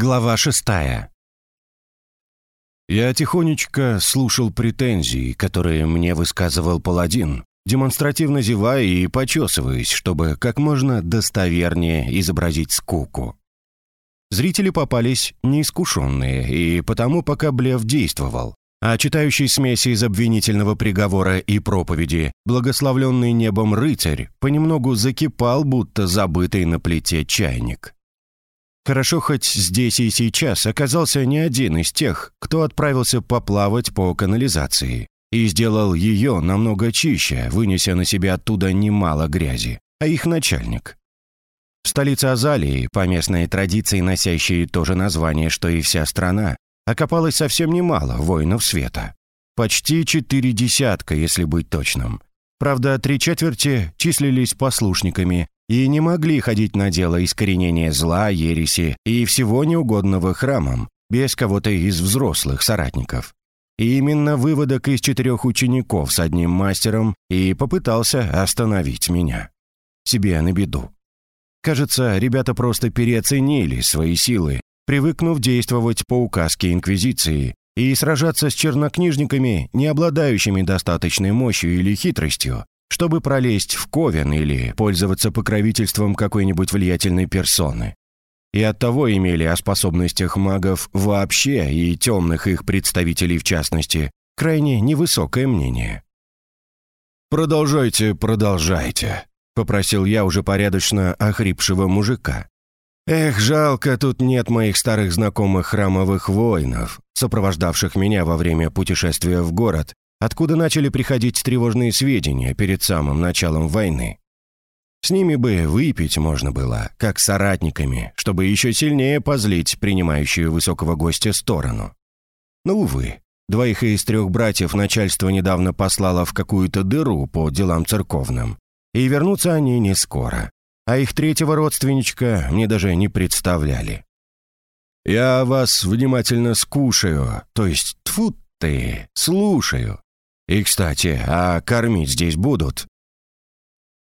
Глава шестая. Я тихонечко слушал претензии, которые мне высказывал паладин, демонстративно зевая и почесываясь, чтобы как можно достовернее изобразить скуку. Зрители попались неискушенные, и потому пока Блев действовал, а читающий смеси из обвинительного приговора и проповеди, благословленный небом рыцарь, понемногу закипал, будто забытый на плите чайник. Хорошо хоть здесь и сейчас оказался не один из тех, кто отправился поплавать по канализации и сделал ее намного чище, вынеся на себя оттуда немало грязи, а их начальник. В столице Азалии, по местной традиции носящей то же название, что и вся страна, окопалось совсем немало воинов света. Почти четыре десятка, если быть точным. Правда, три четверти числились послушниками, и не могли ходить на дело искоренения зла, ереси и всего неугодного храмам, без кого-то из взрослых соратников. И именно выводок из четырех учеников с одним мастером и попытался остановить меня. Себе на беду. Кажется, ребята просто переоценили свои силы, привыкнув действовать по указке Инквизиции и сражаться с чернокнижниками, не обладающими достаточной мощью или хитростью, чтобы пролезть в ковен или пользоваться покровительством какой-нибудь влиятельной персоны. И оттого имели о способностях магов вообще и темных их представителей в частности крайне невысокое мнение. «Продолжайте, продолжайте», — попросил я уже порядочно охрипшего мужика. «Эх, жалко, тут нет моих старых знакомых храмовых воинов, сопровождавших меня во время путешествия в город откуда начали приходить тревожные сведения перед самым началом войны. С ними бы выпить можно было, как соратниками, чтобы еще сильнее позлить принимающую высокого гостя сторону. Но, увы, двоих из трех братьев начальство недавно послало в какую-то дыру по делам церковным, и вернутся они не скоро, а их третьего родственничка мне даже не представляли. «Я вас внимательно скушаю, то есть, тфу ты, слушаю», и, кстати, а кормить здесь будут?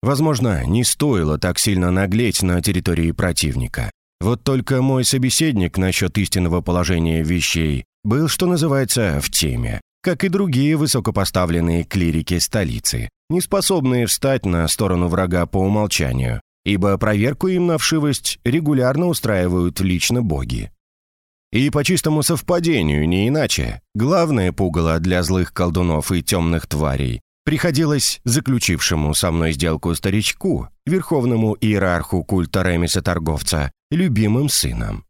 Возможно, не стоило так сильно наглеть на территории противника. Вот только мой собеседник насчет истинного положения вещей был, что называется, в теме, как и другие высокопоставленные клирики столицы, не способные встать на сторону врага по умолчанию, ибо проверку им на вшивость регулярно устраивают лично боги. И по чистому совпадению, не иначе, главное пугало для злых колдунов и темных тварей приходилось заключившему со мной сделку старичку, верховному иерарху культа Ремиса-торговца, любимым сыном.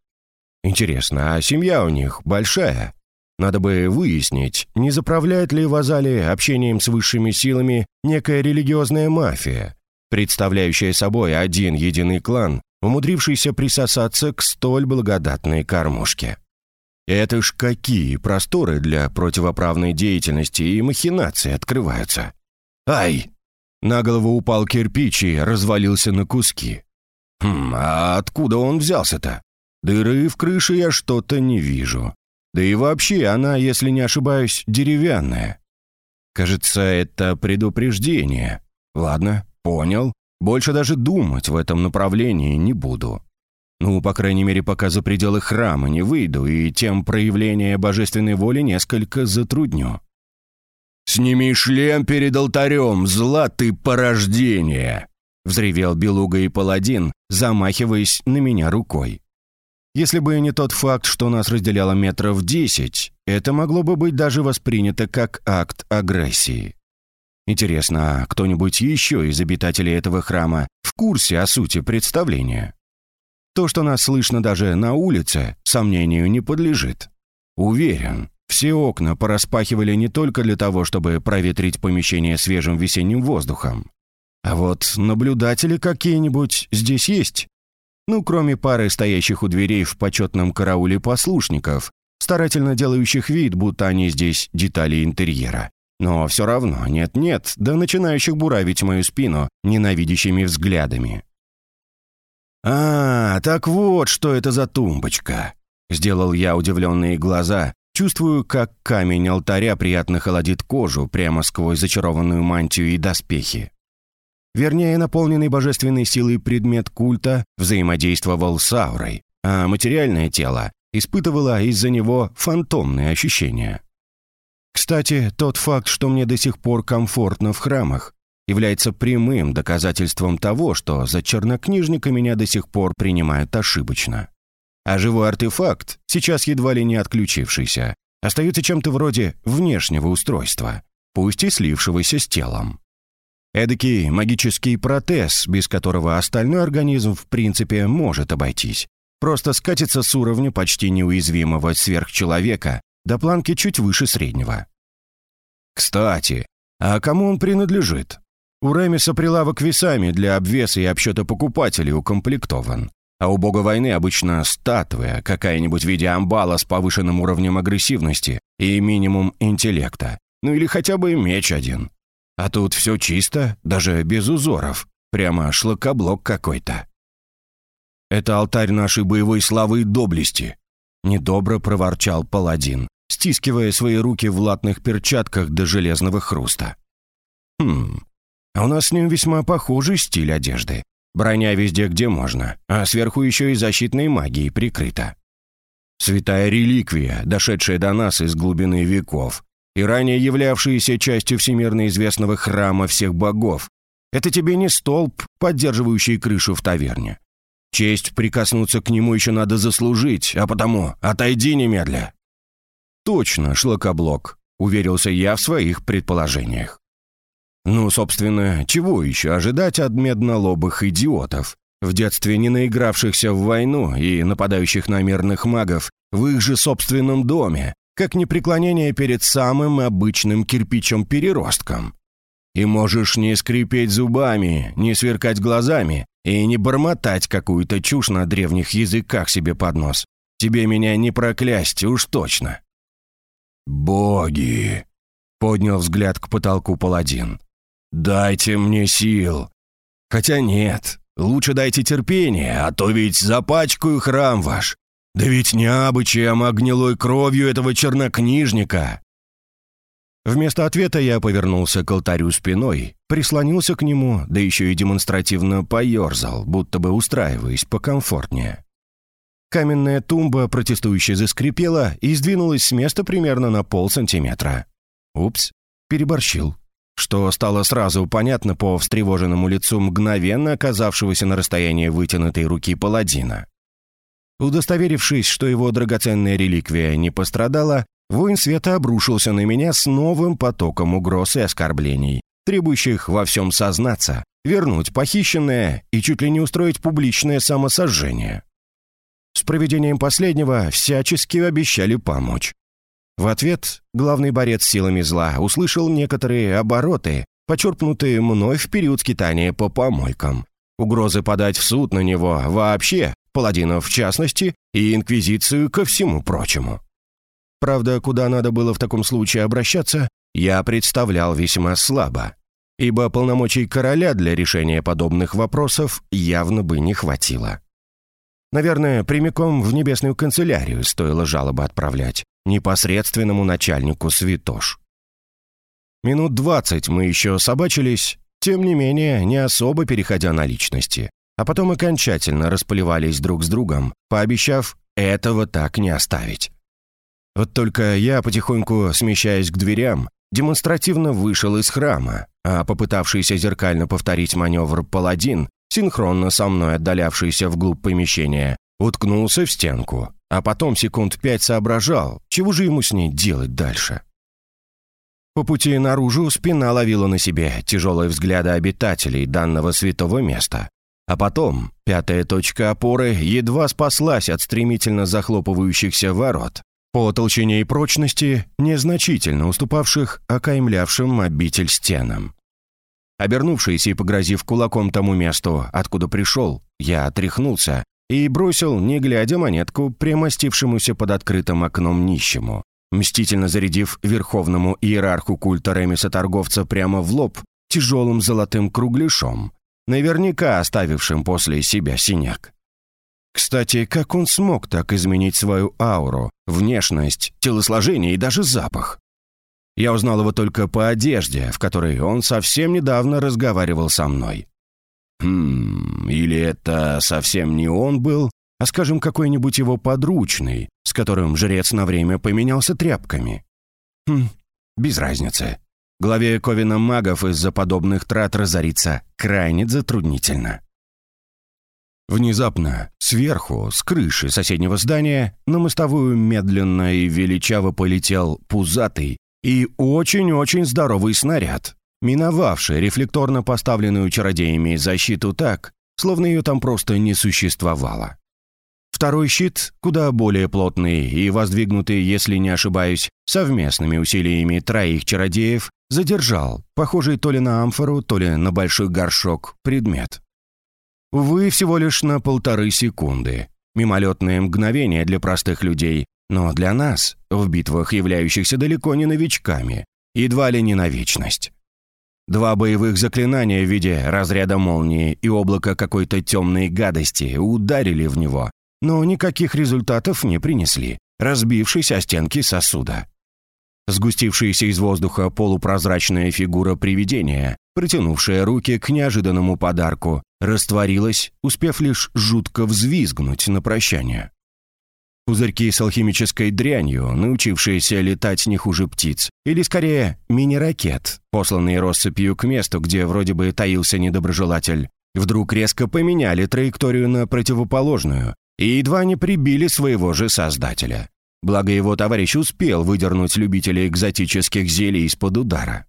Интересно, а семья у них большая? Надо бы выяснить, не заправляет ли в Азале общением с высшими силами некая религиозная мафия, представляющая собой один единый клан, умудрившийся присосаться к столь благодатной кормушке. Это ж какие просторы для противоправной деятельности и махинации открываются. Ай! На голову упал кирпич и развалился на куски. Хм, а откуда он взялся-то? Дыры в крыше я что-то не вижу. Да и вообще она, если не ошибаюсь, деревянная. Кажется, это предупреждение. Ладно, понял. Больше даже думать в этом направлении не буду. Ну, по крайней мере, пока за пределы храма не выйду, и тем проявление божественной воли несколько затрудню. «Сними шлем перед алтарем, зла ты порождение!» — взревел Белуга и Паладин, замахиваясь на меня рукой. Если бы не тот факт, что нас разделяло метров десять, это могло бы быть даже воспринято как акт агрессии. Интересно, а кто-нибудь еще из обитателей этого храма в курсе о сути представления? То, что нас слышно даже на улице, сомнению не подлежит. Уверен, все окна пораспахивали не только для того, чтобы проветрить помещение свежим весенним воздухом. А вот наблюдатели какие-нибудь здесь есть? Ну, кроме пары стоящих у дверей в почетном карауле послушников, старательно делающих вид, будто они здесь детали интерьера. Но все равно нет-нет, да начинающих буравить мою спину ненавидящими взглядами. «А, так вот, что это за тумбочка!» Сделал я удивленные глаза, чувствую, как камень алтаря приятно холодит кожу прямо сквозь зачарованную мантию и доспехи. Вернее, наполненный божественной силой предмет культа взаимодействовал с аурой, а материальное тело испытывало из-за него фантомные ощущения. Кстати, тот факт, что мне до сих пор комфортно в храмах, является прямым доказательством того, что за чернокнижника меня до сих пор принимают ошибочно. А живой артефакт, сейчас едва ли не отключившийся, остается чем-то вроде внешнего устройства, пусть и слившегося с телом. Эдакий магический протез, без которого остальной организм в принципе может обойтись. Просто скатится с уровня почти неуязвимого сверхчеловека до планки чуть выше среднего. Кстати, а кому он принадлежит? У Ремиса прилавок весами для обвеса и обсчета покупателей укомплектован. А у бога войны обычно статуя, какая-нибудь в виде амбала с повышенным уровнем агрессивности и минимум интеллекта. Ну или хотя бы меч один. А тут все чисто, даже без узоров. Прямо шлакоблок какой-то. «Это алтарь нашей боевой славы и доблести», — недобро проворчал паладин, стискивая свои руки в латных перчатках до железного хруста. «Хм, а у нас с ним весьма похожий стиль одежды. Броня везде, где можно, а сверху еще и защитной магией прикрыта. Святая реликвия, дошедшая до нас из глубины веков, и ранее являвшаяся частью всемирно известного храма всех богов. Это тебе не столб, поддерживающий крышу в таверне. Честь прикоснуться к нему еще надо заслужить, а потому отойди немедля». «Точно, шлакоблок», — уверился я в своих предположениях. Ну, собственно, чего еще ожидать от меднолобых идиотов, в детстве не наигравшихся в войну и нападающих на мирных магов в их же собственном доме, как непреклонение перед самым обычным кирпичом-переростком. И можешь не скрипеть зубами, не сверкать глазами и не бормотать какую-то чушь на древних языках себе под нос. Тебе меня не проклясть, уж точно. «Боги!» — поднял взгляд к потолку паладин. «Дайте мне сил. Хотя нет, лучше дайте терпение, а то ведь запачкаю храм ваш. Да ведь не обычаем, а кровью этого чернокнижника». Вместо ответа я повернулся к алтарю спиной, прислонился к нему, да еще и демонстративно поерзал, будто бы устраиваясь покомфортнее. Каменная тумба протестующе заскрипела и сдвинулась с места примерно на полсантиметра. Упс, переборщил что стало сразу понятно по встревоженному лицу мгновенно оказавшегося на расстоянии вытянутой руки паладина. Удостоверившись, что его драгоценная реликвия не пострадала, воин света обрушился на меня с новым потоком угроз и оскорблений, требующих во всем сознаться, вернуть похищенное и чуть ли не устроить публичное самосожжение. С проведением последнего всячески обещали помочь. В ответ главный борец силами зла услышал некоторые обороты, почерпнутые мной в период скитания по помойкам. Угрозы подать в суд на него вообще, паладинов в частности, и инквизицию ко всему прочему. Правда, куда надо было в таком случае обращаться, я представлял весьма слабо, ибо полномочий короля для решения подобных вопросов явно бы не хватило. Наверное, прямиком в небесную канцелярию стоило жалобы отправлять, непосредственному начальнику Святош. Минут двадцать мы еще собачились, тем не менее, не особо переходя на личности, а потом окончательно располивались друг с другом, пообещав этого так не оставить. Вот только я, потихоньку смещаясь к дверям, демонстративно вышел из храма, а попытавшийся зеркально повторить маневр паладин, синхронно со мной отдалявшийся вглубь помещения, уткнулся в стенку, а потом секунд пять соображал, чего же ему с ней делать дальше. По пути наружу спина ловила на себе тяжелые взгляды обитателей данного святого места. А потом пятая точка опоры едва спаслась от стремительно захлопывающихся ворот, по толщине и прочности, незначительно уступавших окаймлявшим обитель стенам. Обернувшись и погрозив кулаком тому месту, откуда пришел, я отряхнулся и бросил, не глядя, монетку примостившемуся под открытым окном нищему, мстительно зарядив верховному иерарху культа Ремиса-торговца прямо в лоб тяжелым золотым кругляшом, наверняка оставившим после себя синяк. Кстати, как он смог так изменить свою ауру, внешность, телосложение и даже запах? Я узнал его только по одежде, в которой он совсем недавно разговаривал со мной. Хм, или это совсем не он был, а скажем, какой-нибудь его подручный, с которым жрец на время поменялся тряпками. Хм, без разницы. Главе Ковина магов из-за подобных трат разориться крайне затруднительно. Внезапно, сверху, с крыши соседнего здания, на мостовую медленно и величаво полетел пузатый и очень-очень здоровый снаряд, миновавший рефлекторно поставленную чародеями защиту так, словно ее там просто не существовало. Второй щит, куда более плотный и воздвигнутый, если не ошибаюсь, совместными усилиями троих чародеев, задержал, похожий то ли на амфору, то ли на большой горшок, предмет. Увы, всего лишь на полторы секунды. Мимолетное мгновение для простых людей, но для нас, в битвах, являющихся далеко не новичками, едва ли не на вечность. Два боевых заклинания в виде разряда молнии и облака какой-то темной гадости ударили в него, но никаких результатов не принесли, разбившись о стенки сосуда. Сгустившаяся из воздуха полупрозрачная фигура привидения, протянувшая руки к неожиданному подарку, растворилась, успев лишь жутко взвизгнуть на прощание. Пузырьки с алхимической дрянью, научившиеся летать не хуже птиц, или скорее мини-ракет, посланные россыпью к месту, где вроде бы таился недоброжелатель, вдруг резко поменяли траекторию на противоположную и едва не прибили своего же создателя. Благо его товарищ успел выдернуть любителей экзотических зелий из-под удара.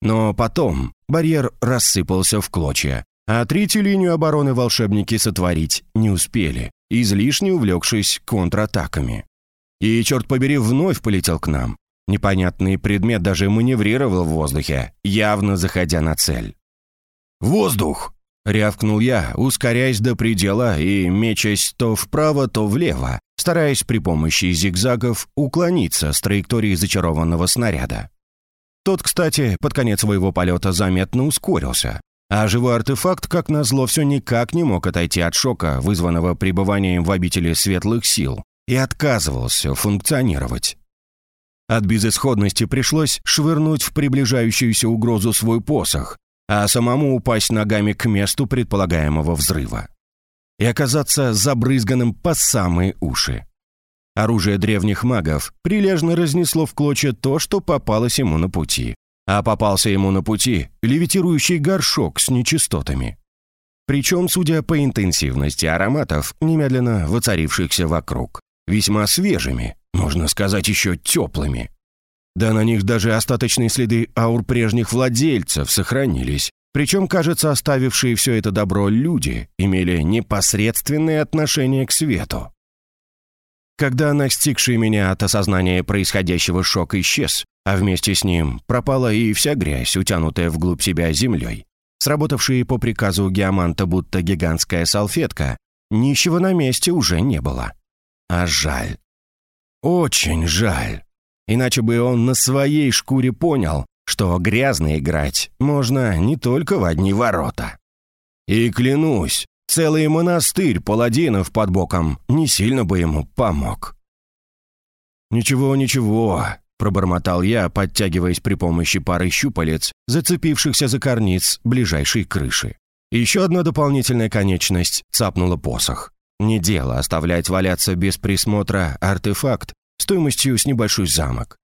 Но потом барьер рассыпался в клочья, а третью линию обороны волшебники сотворить не успели, излишне увлекшись контратаками. И, черт побери, вновь полетел к нам. Непонятный предмет даже маневрировал в воздухе, явно заходя на цель. «Воздух!» — рявкнул я, ускоряясь до предела и мечась то вправо, то влево, стараясь при помощи зигзагов уклониться с траектории зачарованного снаряда. Тот, кстати, под конец своего полета заметно ускорился, а живой артефакт, как назло, все никак не мог отойти от шока, вызванного пребыванием в обители светлых сил, и отказывался функционировать. От безысходности пришлось швырнуть в приближающуюся угрозу свой посох, а самому упасть ногами к месту предполагаемого взрыва. И оказаться забрызганным по самые уши. Оружие древних магов прилежно разнесло в клочья то, что попалось ему на пути, а попался ему на пути левитирующий горшок с нечистотами. Причем, судя по интенсивности ароматов, немедленно воцарившихся вокруг, весьма свежими, можно сказать, еще теплыми. Да на них даже остаточные следы аур прежних владельцев сохранились, причем, кажется, оставившие все это добро люди имели непосредственное отношение к свету. Когда настигший меня от осознания происходящего шок исчез, а вместе с ним пропала и вся грязь, утянутая вглубь себя землей. Сработавшие по приказу геоманта будто гигантская салфетка, нищего на месте уже не было. А жаль. Очень жаль. Иначе бы он на своей шкуре понял, что грязно играть можно не только в одни ворота. И клянусь, целый монастырь паладинов под боком не сильно бы ему помог. «Ничего, ничего», Пробормотал я, подтягиваясь при помощи пары щупалец, зацепившихся за карниц ближайшей крыши. Еще одна дополнительная конечность цапнула посох. Не дело оставлять валяться без присмотра артефакт стоимостью с небольшой замок.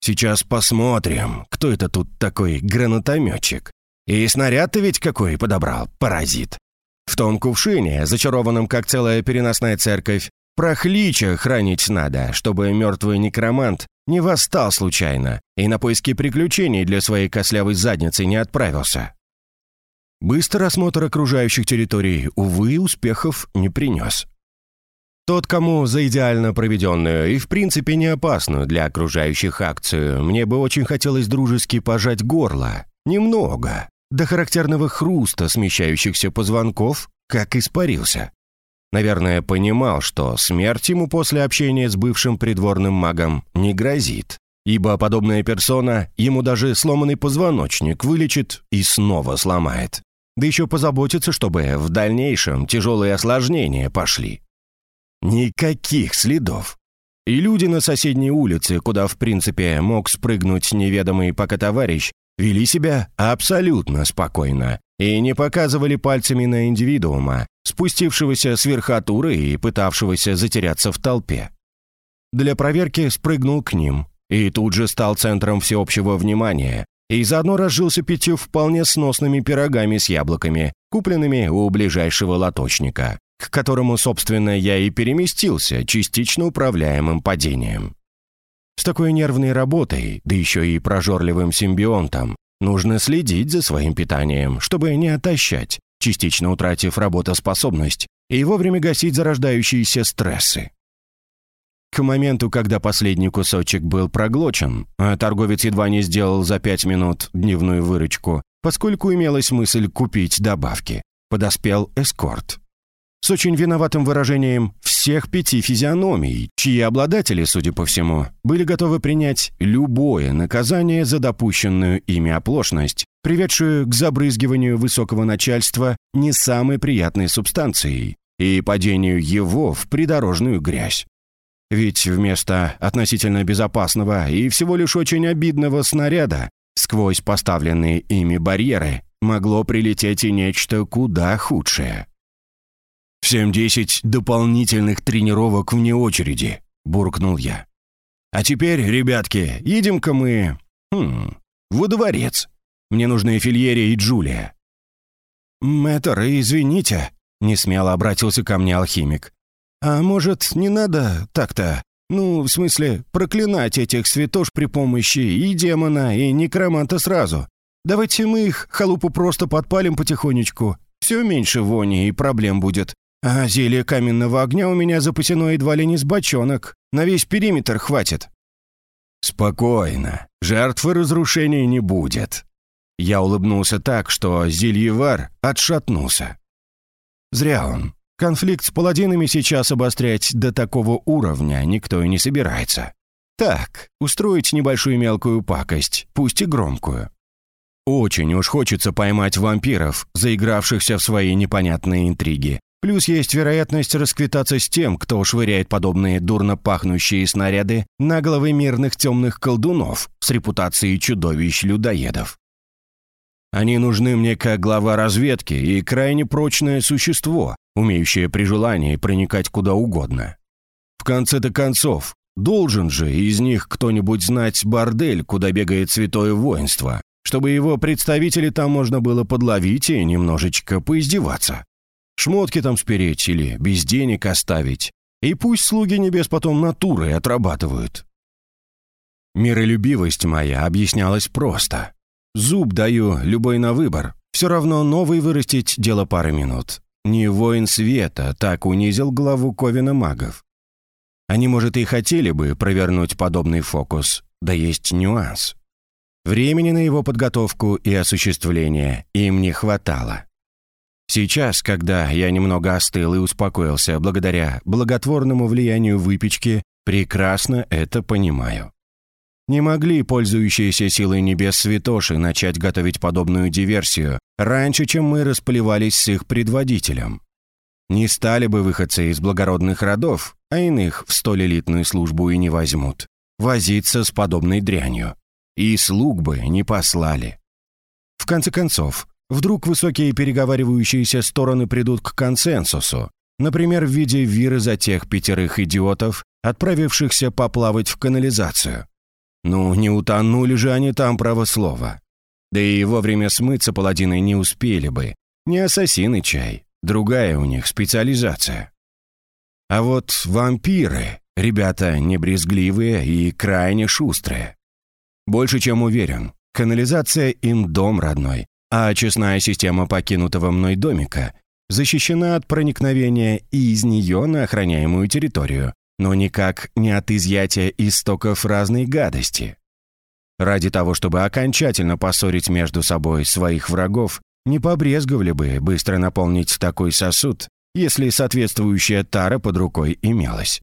Сейчас посмотрим, кто это тут такой гранатометчик. И снаряд ты ведь какой подобрал, паразит. В том кувшине, зачарованном как целая переносная церковь, прохлича хранить надо, чтобы мертвый некромант не восстал случайно и на поиски приключений для своей кослявой задницы не отправился. Быстрый осмотр окружающих территорий, увы, успехов не принес. Тот, кому за идеально проведенную и в принципе не опасную для окружающих акцию, мне бы очень хотелось дружески пожать горло. Немного. До характерного хруста смещающихся позвонков, как испарился. Наверное, понимал, что смерть ему после общения с бывшим придворным магом не грозит, ибо подобная персона ему даже сломанный позвоночник вылечит и снова сломает. Да еще позаботится, чтобы в дальнейшем тяжелые осложнения пошли. Никаких следов. И люди на соседней улице, куда в принципе мог спрыгнуть неведомый пока товарищ, вели себя абсолютно спокойно и не показывали пальцами на индивидуума, спустившегося с верхотуры и пытавшегося затеряться в толпе. Для проверки спрыгнул к ним и тут же стал центром всеобщего внимания и заодно разжился пятью вполне сносными пирогами с яблоками, купленными у ближайшего лоточника, к которому, собственно, я и переместился частично управляемым падением. С такой нервной работой, да еще и прожорливым симбионтом, нужно следить за своим питанием, чтобы не отощать, частично утратив работоспособность, и вовремя гасить зарождающиеся стрессы. К моменту, когда последний кусочек был проглочен, а торговец едва не сделал за пять минут дневную выручку, поскольку имелась мысль купить добавки, подоспел эскорт. С очень виноватым выражением всех пяти физиономий, чьи обладатели, судя по всему, были готовы принять любое наказание за допущенную ими оплошность, приведшую к забрызгиванию высокого начальства не самой приятной субстанцией и падению его в придорожную грязь. Ведь вместо относительно безопасного и всего лишь очень обидного снаряда сквозь поставленные ими барьеры могло прилететь и нечто куда худшее. «Всем десять дополнительных тренировок вне очереди», — буркнул я. «А теперь, ребятки, едем-ка мы... Хм, во дворец. Мне нужны Фильерия и Джулия». «Мэтр, извините», — несмело обратился ко мне алхимик. «А может, не надо так-то? Ну, в смысле, проклинать этих святош при помощи и демона, и некроманта сразу. Давайте мы их, халупу, просто подпалим потихонечку. Все меньше вони и проблем будет. А зелье каменного огня у меня запасено едва ли не с бочонок. На весь периметр хватит». «Спокойно. Жертвы разрушения не будет». Я улыбнулся так, что зельевар отшатнулся. Зря он. Конфликт с паладинами сейчас обострять до такого уровня никто и не собирается. Так, устроить небольшую мелкую пакость, пусть и громкую. Очень уж хочется поймать вампиров, заигравшихся в свои непонятные интриги. Плюс есть вероятность расквитаться с тем, кто швыряет подобные дурно пахнущие снаряды на головы мирных темных колдунов с репутацией чудовищ-людоедов. Они нужны мне как глава разведки и крайне прочное существо, умеющее при желании проникать куда угодно. В конце-то концов, должен же из них кто-нибудь знать бордель, куда бегает святое воинство, чтобы его представители там можно было подловить и немножечко поиздеваться. Шмотки там спереть или без денег оставить. И пусть слуги небес потом натурой отрабатывают. Миролюбивость моя объяснялась просто. Зуб даю, любой на выбор. Все равно новый вырастить дело пары минут. Не воин света так унизил главу Ковина магов. Они, может, и хотели бы провернуть подобный фокус, да есть нюанс. Времени на его подготовку и осуществление им не хватало. Сейчас, когда я немного остыл и успокоился благодаря благотворному влиянию выпечки, прекрасно это понимаю. Не могли пользующиеся силой небес святоши начать готовить подобную диверсию раньше, чем мы расплевались с их предводителем. Не стали бы выходцы из благородных родов, а иных в столь элитную службу и не возьмут, возиться с подобной дрянью. И слуг бы не послали. В конце концов, вдруг высокие переговаривающиеся стороны придут к консенсусу, например, в виде виры за тех пятерых идиотов, отправившихся поплавать в канализацию. Ну, не утонули же они там, право слова. Да и вовремя смыться паладины не успели бы. Не ассасины чай, другая у них специализация. А вот вампиры, ребята небрезгливые и крайне шустрые. Больше чем уверен, канализация им дом родной, а честная система покинутого мной домика защищена от проникновения и из нее на охраняемую территорию, но никак не от изъятия истоков разной гадости. Ради того, чтобы окончательно поссорить между собой своих врагов, не побрезговали бы быстро наполнить такой сосуд, если соответствующая тара под рукой имелась.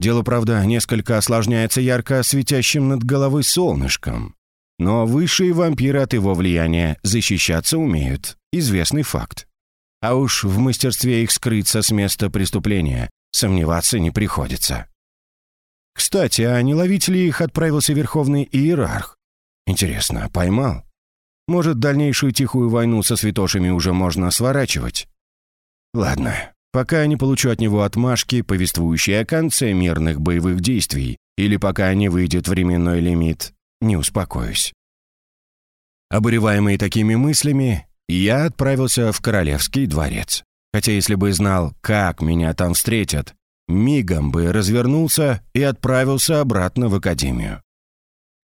Дело, правда, несколько осложняется ярко светящим над головой солнышком. Но высшие вампиры от его влияния защищаться умеют. Известный факт. А уж в мастерстве их скрыться с места преступления Сомневаться не приходится. Кстати, а не ловить ли их отправился Верховный Иерарх? Интересно, поймал? Может, дальнейшую тихую войну со святошами уже можно сворачивать? Ладно, пока не получу от него отмашки, повествующие о конце мирных боевых действий, или пока не выйдет временной лимит, не успокоюсь. Обуреваемый такими мыслями, я отправился в Королевский дворец. Хотя если бы знал, как меня там встретят, мигом бы развернулся и отправился обратно в академию.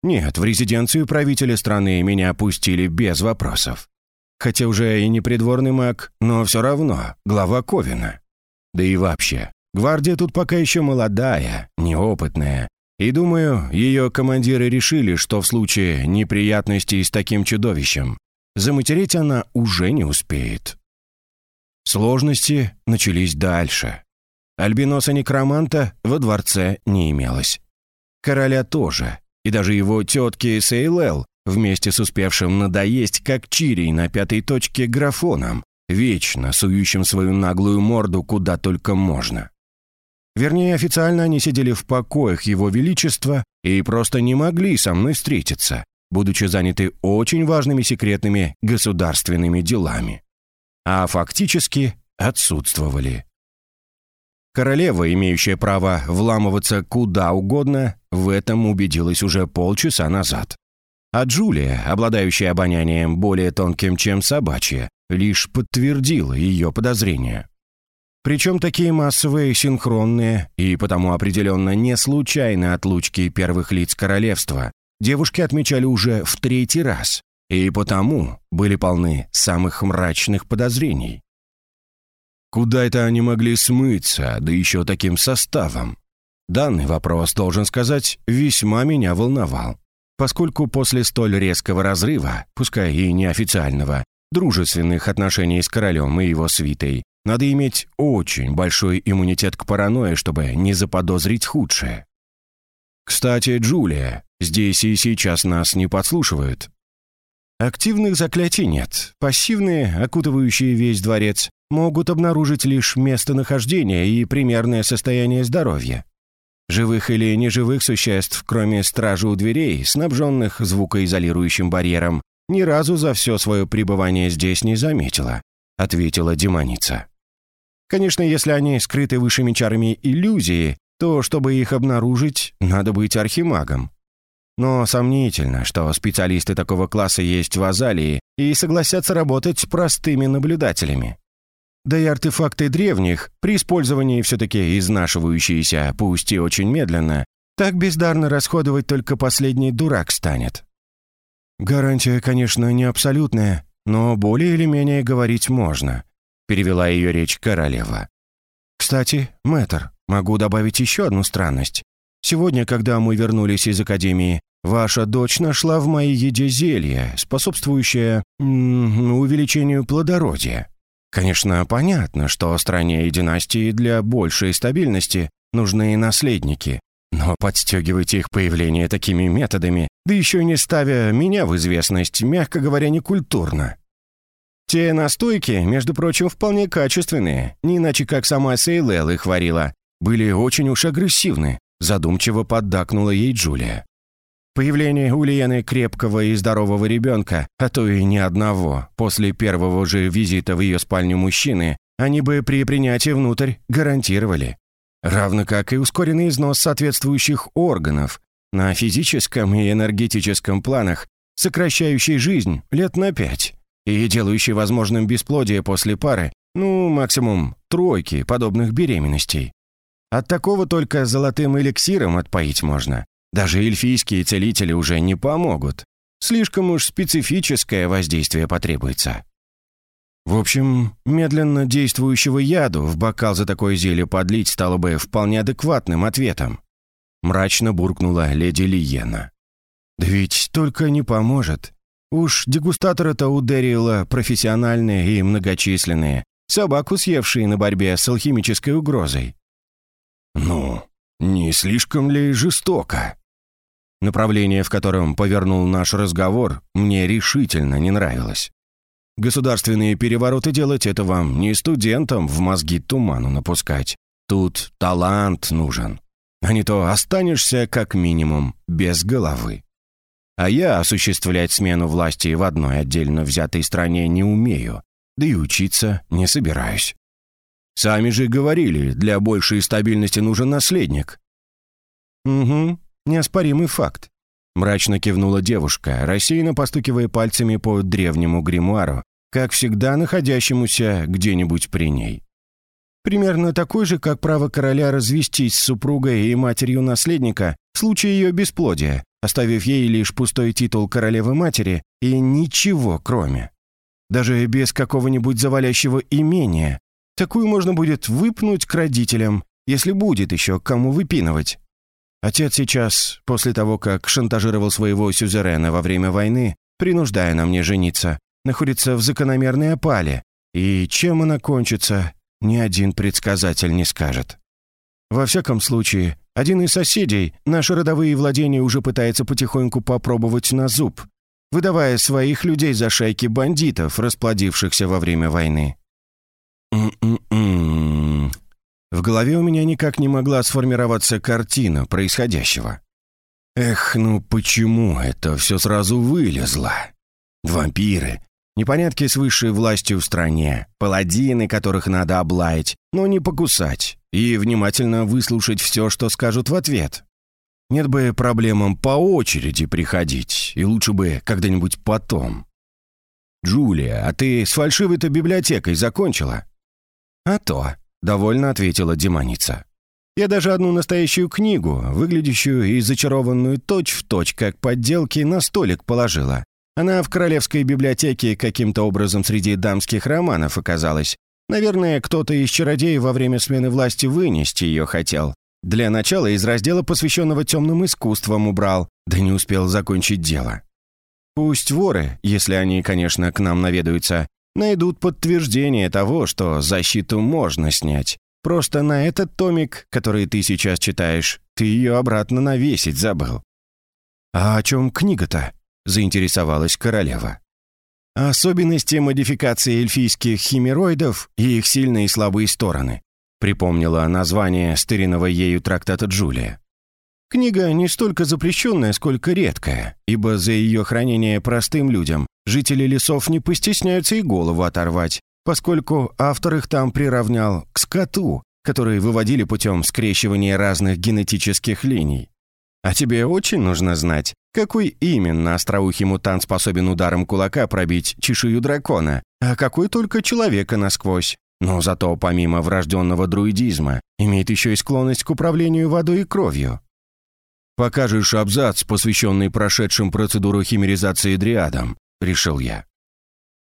Нет, в резиденцию правителя страны меня опустили без вопросов. Хотя уже и не придворный маг, но все равно глава Ковина. Да и вообще, гвардия тут пока еще молодая, неопытная. И думаю, ее командиры решили, что в случае неприятностей с таким чудовищем заматереть она уже не успеет. Сложности начались дальше. Альбиноса-некроманта во дворце не имелось. Короля тоже, и даже его тетки Сейлел, вместе с успевшим надоесть, как чирий на пятой точке графоном, вечно сующим свою наглую морду куда только можно. Вернее, официально они сидели в покоях Его Величества и просто не могли со мной встретиться, будучи заняты очень важными секретными государственными делами а фактически отсутствовали. Королева, имеющая право вламываться куда угодно, в этом убедилась уже полчаса назад. А Джулия, обладающая обонянием более тонким, чем собачье, лишь подтвердила ее подозрения. Причем такие массовые, синхронные и потому определенно не случайные отлучки первых лиц королевства девушки отмечали уже в третий раз, и потому были полны самых мрачных подозрений. Куда это они могли смыться, да еще таким составом? Данный вопрос, должен сказать, весьма меня волновал, поскольку после столь резкого разрыва, пускай и неофициального, дружественных отношений с королем и его свитой, надо иметь очень большой иммунитет к паранойи, чтобы не заподозрить худшее. Кстати, Джулия, здесь и сейчас нас не подслушивают, Активных заклятий нет. Пассивные, окутывающие весь дворец, могут обнаружить лишь местонахождение и примерное состояние здоровья. Живых или неживых существ, кроме стражи у дверей, снабженных звукоизолирующим барьером, ни разу за все свое пребывание здесь не заметила, ответила демоница. Конечно, если они скрыты высшими чарами иллюзии, то, чтобы их обнаружить, надо быть архимагом. Но сомнительно, что специалисты такого класса есть в Азалии и согласятся работать простыми наблюдателями. Да и артефакты древних, при использовании все-таки изнашивающиеся, пусть и очень медленно, так бездарно расходовать только последний дурак станет. «Гарантия, конечно, не абсолютная, но более или менее говорить можно», перевела ее речь королева. «Кстати, мэтр, могу добавить еще одну странность. Сегодня, когда мы вернулись из академии, ваша дочь нашла в моей еде зелье, способствующее м -м, увеличению плодородия. Конечно, понятно, что стране и династии для большей стабильности нужны наследники, но подстегивать их появление такими методами, да еще не ставя меня в известность, мягко говоря, некультурно. Те настойки, между прочим, вполне качественные, не иначе как сама Сейлел их варила, были очень уж агрессивны, задумчиво поддакнула ей Джулия. Появление у Лены крепкого и здорового ребенка, а то и ни одного, после первого же визита в ее спальню мужчины, они бы при принятии внутрь гарантировали. Равно как и ускоренный износ соответствующих органов на физическом и энергетическом планах, сокращающий жизнь лет на пять и делающий возможным бесплодие после пары, ну, максимум тройки подобных беременностей. От такого только золотым эликсиром отпоить можно. Даже эльфийские целители уже не помогут. Слишком уж специфическое воздействие потребуется. В общем, медленно действующего яду в бокал за такое зелье подлить стало бы вполне адекватным ответом. Мрачно буркнула леди Лиена. «Да ведь только не поможет. Уж дегустаторы-то у Дэрила профессиональные и многочисленные, собаку съевшие на борьбе с алхимической угрозой. «Ну, не слишком ли жестоко?» Направление, в котором повернул наш разговор, мне решительно не нравилось. Государственные перевороты делать — это вам не студентам в мозги туману напускать. Тут талант нужен. А не то останешься, как минимум, без головы. А я осуществлять смену власти в одной отдельно взятой стране не умею, да и учиться не собираюсь. Сами же говорили, для большей стабильности нужен наследник». «Угу, неоспоримый факт», — мрачно кивнула девушка, рассеянно постукивая пальцами по древнему гримуару, как всегда находящемуся где-нибудь при ней. Примерно такой же, как право короля развестись с супругой и матерью наследника в случае ее бесплодия, оставив ей лишь пустой титул королевы-матери и ничего кроме. Даже без какого-нибудь завалящего имения. Такую можно будет выпнуть к родителям, если будет еще кому выпинывать. Отец сейчас, после того, как шантажировал своего сюзерена во время войны, принуждая на мне жениться, находится в закономерной опале, и чем она кончится, ни один предсказатель не скажет. Во всяком случае, один из соседей наши родовые владения уже пытается потихоньку попробовать на зуб, выдавая своих людей за шайки бандитов, расплодившихся во время войны. М-м-м. В голове у меня никак не могла сформироваться картина происходящего. Эх, ну почему это все сразу вылезло? Вампиры, Непонятки с высшей властью в стране, паладины, которых надо облаять, но не покусать, и внимательно выслушать все, что скажут в ответ. Нет бы проблемам по очереди приходить, и лучше бы когда-нибудь потом. «Джулия, а ты с фальшивой-то библиотекой закончила?» «А то», — довольно ответила демоница. «Я даже одну настоящую книгу, выглядящую и зачарованную точь-в-точь, точь, как подделки, на столик положила. Она в королевской библиотеке каким-то образом среди дамских романов оказалась. Наверное, кто-то из чародеев во время смены власти вынести ее хотел. Для начала из раздела, посвященного темным искусствам, убрал, да не успел закончить дело. Пусть воры, если они, конечно, к нам наведаются, найдут подтверждение того, что защиту можно снять. Просто на этот томик, который ты сейчас читаешь, ты ее обратно навесить забыл. А о чем книга-то? заинтересовалась королева. «Особенности модификации эльфийских химероидов и их сильные и слабые стороны», припомнила название старинного ею трактата Джулия. Книга не столько запрещенная, сколько редкая, ибо за ее хранение простым людям жители лесов не постесняются и голову оторвать, поскольку автор их там приравнял к скоту, который выводили путем скрещивания разных генетических линий. А тебе очень нужно знать, какой именно остроухий мутант способен ударом кулака пробить чешую дракона, а какой только человека насквозь. Но зато помимо врожденного друидизма имеет еще и склонность к управлению водой и кровью. «Покажешь абзац, посвященный прошедшим процедуру химеризации дриадам», — решил я.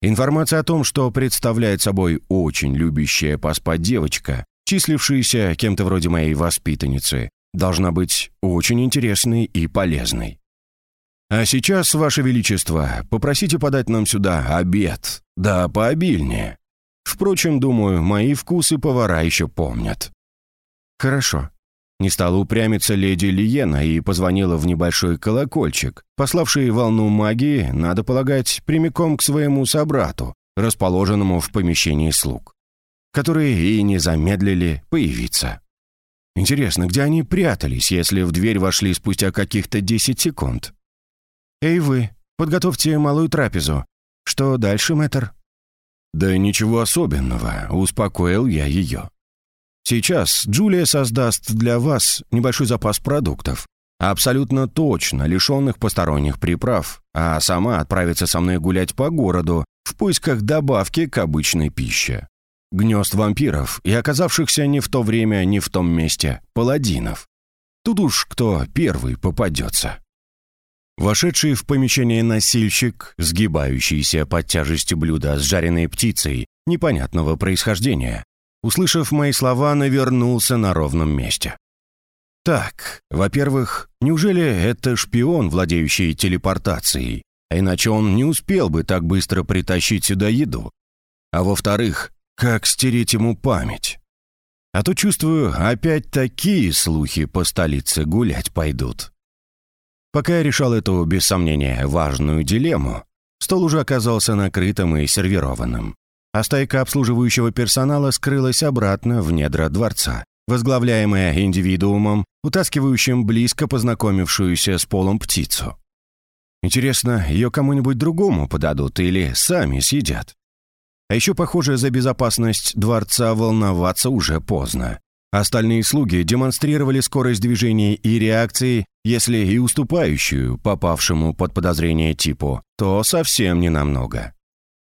Информация о том, что представляет собой очень любящая поспать девочка, числившаяся кем-то вроде моей воспитанницы, должна быть очень интересной и полезной. А сейчас, Ваше Величество, попросите подать нам сюда обед, да пообильнее. Впрочем, думаю, мои вкусы повара еще помнят». «Хорошо». Не стала упрямиться леди Лиена и позвонила в небольшой колокольчик, пославший волну магии, надо полагать, прямиком к своему собрату, расположенному в помещении слуг, которые и не замедлили появиться. Интересно, где они прятались, если в дверь вошли спустя каких-то 10 секунд? «Эй вы, подготовьте малую трапезу. Что дальше, мэтр?» «Да ничего особенного», — успокоил я ее. «Сейчас Джулия создаст для вас небольшой запас продуктов, абсолютно точно лишенных посторонних приправ, а сама отправится со мной гулять по городу в поисках добавки к обычной пище гнезд вампиров и оказавшихся не в то время, не в том месте паладинов. Тут уж кто первый попадется. Вошедший в помещение носильщик, сгибающийся под тяжестью блюда с жареной птицей непонятного происхождения, услышав мои слова, навернулся на ровном месте. Так, во-первых, неужели это шпион, владеющий телепортацией? Иначе он не успел бы так быстро притащить сюда еду. А во-вторых, как стереть ему память? А то, чувствую, опять такие слухи по столице гулять пойдут. Пока я решал эту, без сомнения, важную дилемму, стол уже оказался накрытым и сервированным, а стайка обслуживающего персонала скрылась обратно в недра дворца, возглавляемая индивидуумом, утаскивающим близко познакомившуюся с полом птицу. Интересно, ее кому-нибудь другому подадут или сами съедят? А еще, похоже, за безопасность дворца волноваться уже поздно. Остальные слуги демонстрировали скорость движения и реакции, если и уступающую попавшему под подозрение типу, то совсем не намного.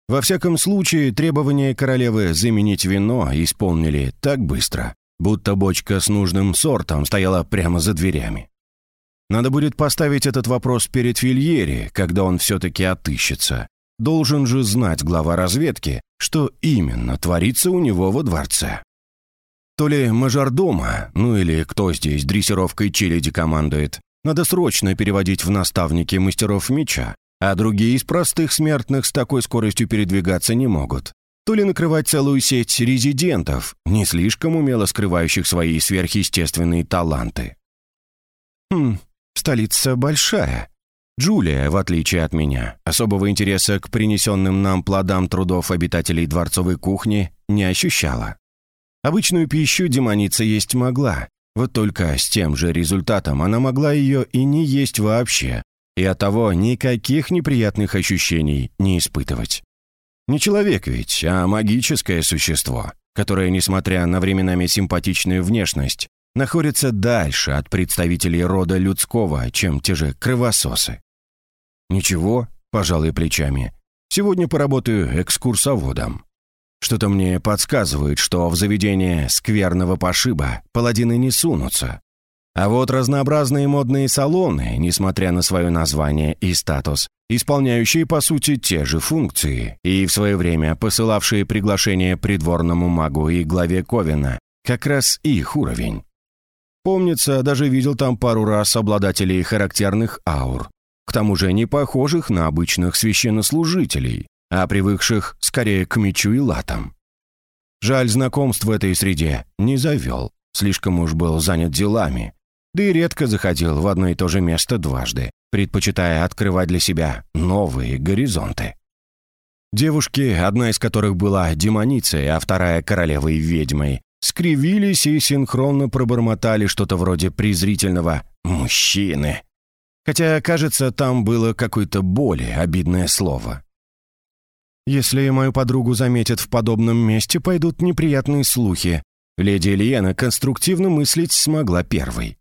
Во всяком случае, требования королевы заменить вино исполнили так быстро, будто бочка с нужным сортом стояла прямо за дверями. Надо будет поставить этот вопрос перед Фильери, когда он все-таки отыщется. Должен же знать глава разведки, что именно творится у него во дворце. То ли мажордома, ну или кто здесь дрессировкой челяди командует, надо срочно переводить в наставники мастеров меча, а другие из простых смертных с такой скоростью передвигаться не могут. То ли накрывать целую сеть резидентов, не слишком умело скрывающих свои сверхъестественные таланты. Хм, столица большая. Джулия, в отличие от меня, особого интереса к принесенным нам плодам трудов обитателей дворцовой кухни не ощущала. Обычную пищу демоница есть могла, вот только с тем же результатом она могла ее и не есть вообще, и оттого никаких неприятных ощущений не испытывать. Не человек ведь, а магическое существо, которое, несмотря на временами симпатичную внешность, находится дальше от представителей рода людского, чем те же кровососы. «Ничего», — пожалуй плечами, — «сегодня поработаю экскурсоводом». Что-то мне подсказывает, что в заведение скверного пошиба паладины не сунутся. А вот разнообразные модные салоны, несмотря на свое название и статус, исполняющие по сути те же функции и в свое время посылавшие приглашение придворному магу и главе Ковина, как раз их уровень. Помнится, даже видел там пару раз обладателей характерных аур, к тому же не похожих на обычных священнослужителей, а привыкших скорее к мечу и латам. Жаль, знакомств в этой среде не завел, слишком уж был занят делами, да и редко заходил в одно и то же место дважды, предпочитая открывать для себя новые горизонты. Девушки, одна из которых была демоницей, а вторая королевой-ведьмой, скривились и синхронно пробормотали что-то вроде презрительного «мужчины». Хотя, кажется, там было какое-то более обидное слово. Если мою подругу заметят в подобном месте, пойдут неприятные слухи. Леди Ильена конструктивно мыслить смогла первой.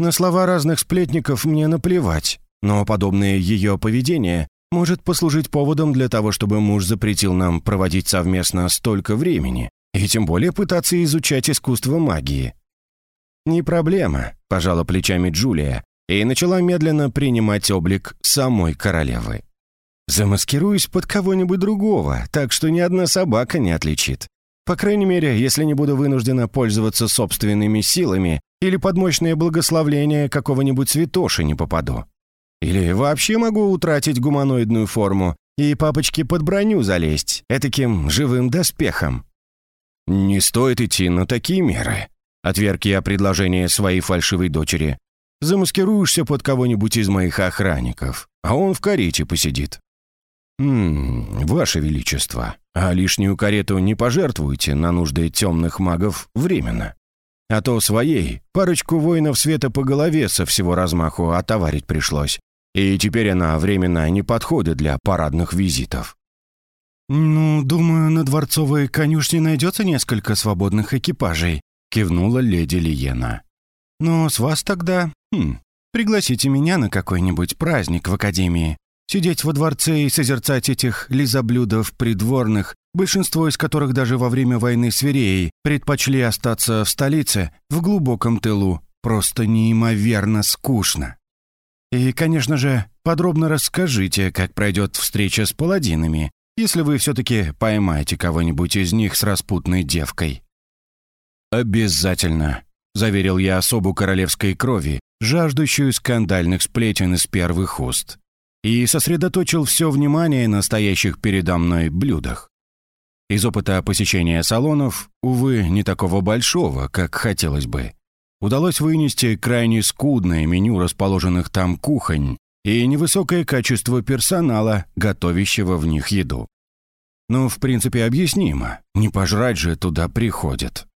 На слова разных сплетников мне наплевать, но подобное ее поведение может послужить поводом для того, чтобы муж запретил нам проводить совместно столько времени, и тем более пытаться изучать искусство магии. «Не проблема», — пожала плечами Джулия и начала медленно принимать облик самой королевы. Замаскируюсь под кого-нибудь другого, так что ни одна собака не отличит. По крайней мере, если не буду вынуждена пользоваться собственными силами или под мощное благословление какого-нибудь святоши не попаду. Или вообще могу утратить гуманоидную форму и папочке под броню залезть, этаким живым доспехом. «Не стоит идти на такие меры», — отверг я предложение своей фальшивой дочери. «Замаскируешься под кого-нибудь из моих охранников, а он в карете посидит». «Ммм, Ваше Величество, а лишнюю карету не пожертвуйте на нужды темных магов временно. А то своей парочку воинов света по голове со всего размаху отоварить пришлось, и теперь она временно не подходит для парадных визитов». «Ну, думаю, на дворцовой конюшне найдется несколько свободных экипажей», кивнула леди Лиена. «Но с вас тогда... Хм, пригласите меня на какой-нибудь праздник в Академии. Сидеть во дворце и созерцать этих лизоблюдов придворных, большинство из которых даже во время войны с Вереей предпочли остаться в столице, в глубоком тылу, просто неимоверно скучно. И, конечно же, подробно расскажите, как пройдет встреча с паладинами, если вы все-таки поймаете кого-нибудь из них с распутной девкой. «Обязательно», — заверил я особу королевской крови, жаждущую скандальных сплетен из первых уст и сосредоточил все внимание на стоящих передо мной блюдах. Из опыта посещения салонов, увы, не такого большого, как хотелось бы, удалось вынести крайне скудное меню расположенных там кухонь и невысокое качество персонала, готовящего в них еду. Ну, в принципе, объяснимо, не пожрать же туда приходят.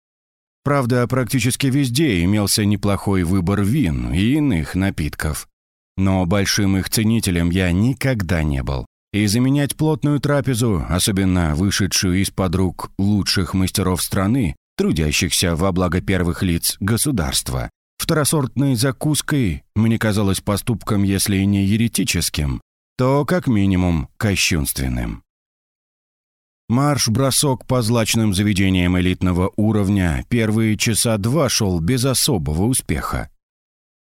Правда, практически везде имелся неплохой выбор вин и иных напитков, но большим их ценителем я никогда не был. и заменять плотную трапезу, особенно вышедшую из-под рук лучших мастеров страны, трудящихся во благо первых лиц государства, второсортной закуской, мне казалось поступком, если и не еретическим, то как минимум кощунственным. Марш-бросок по злачным заведениям элитного уровня первые часа два шел без особого успеха.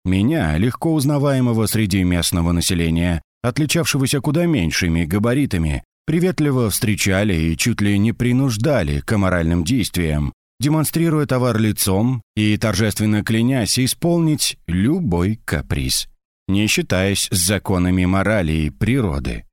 Меня, легко узнаваемого среди местного населения, отличавшегося куда меньшими габаритами, приветливо встречали и чуть ли не принуждали к аморальным действиям, демонстрируя товар лицом и торжественно клянясь исполнить любой каприз, не считаясь с законами морали и природы.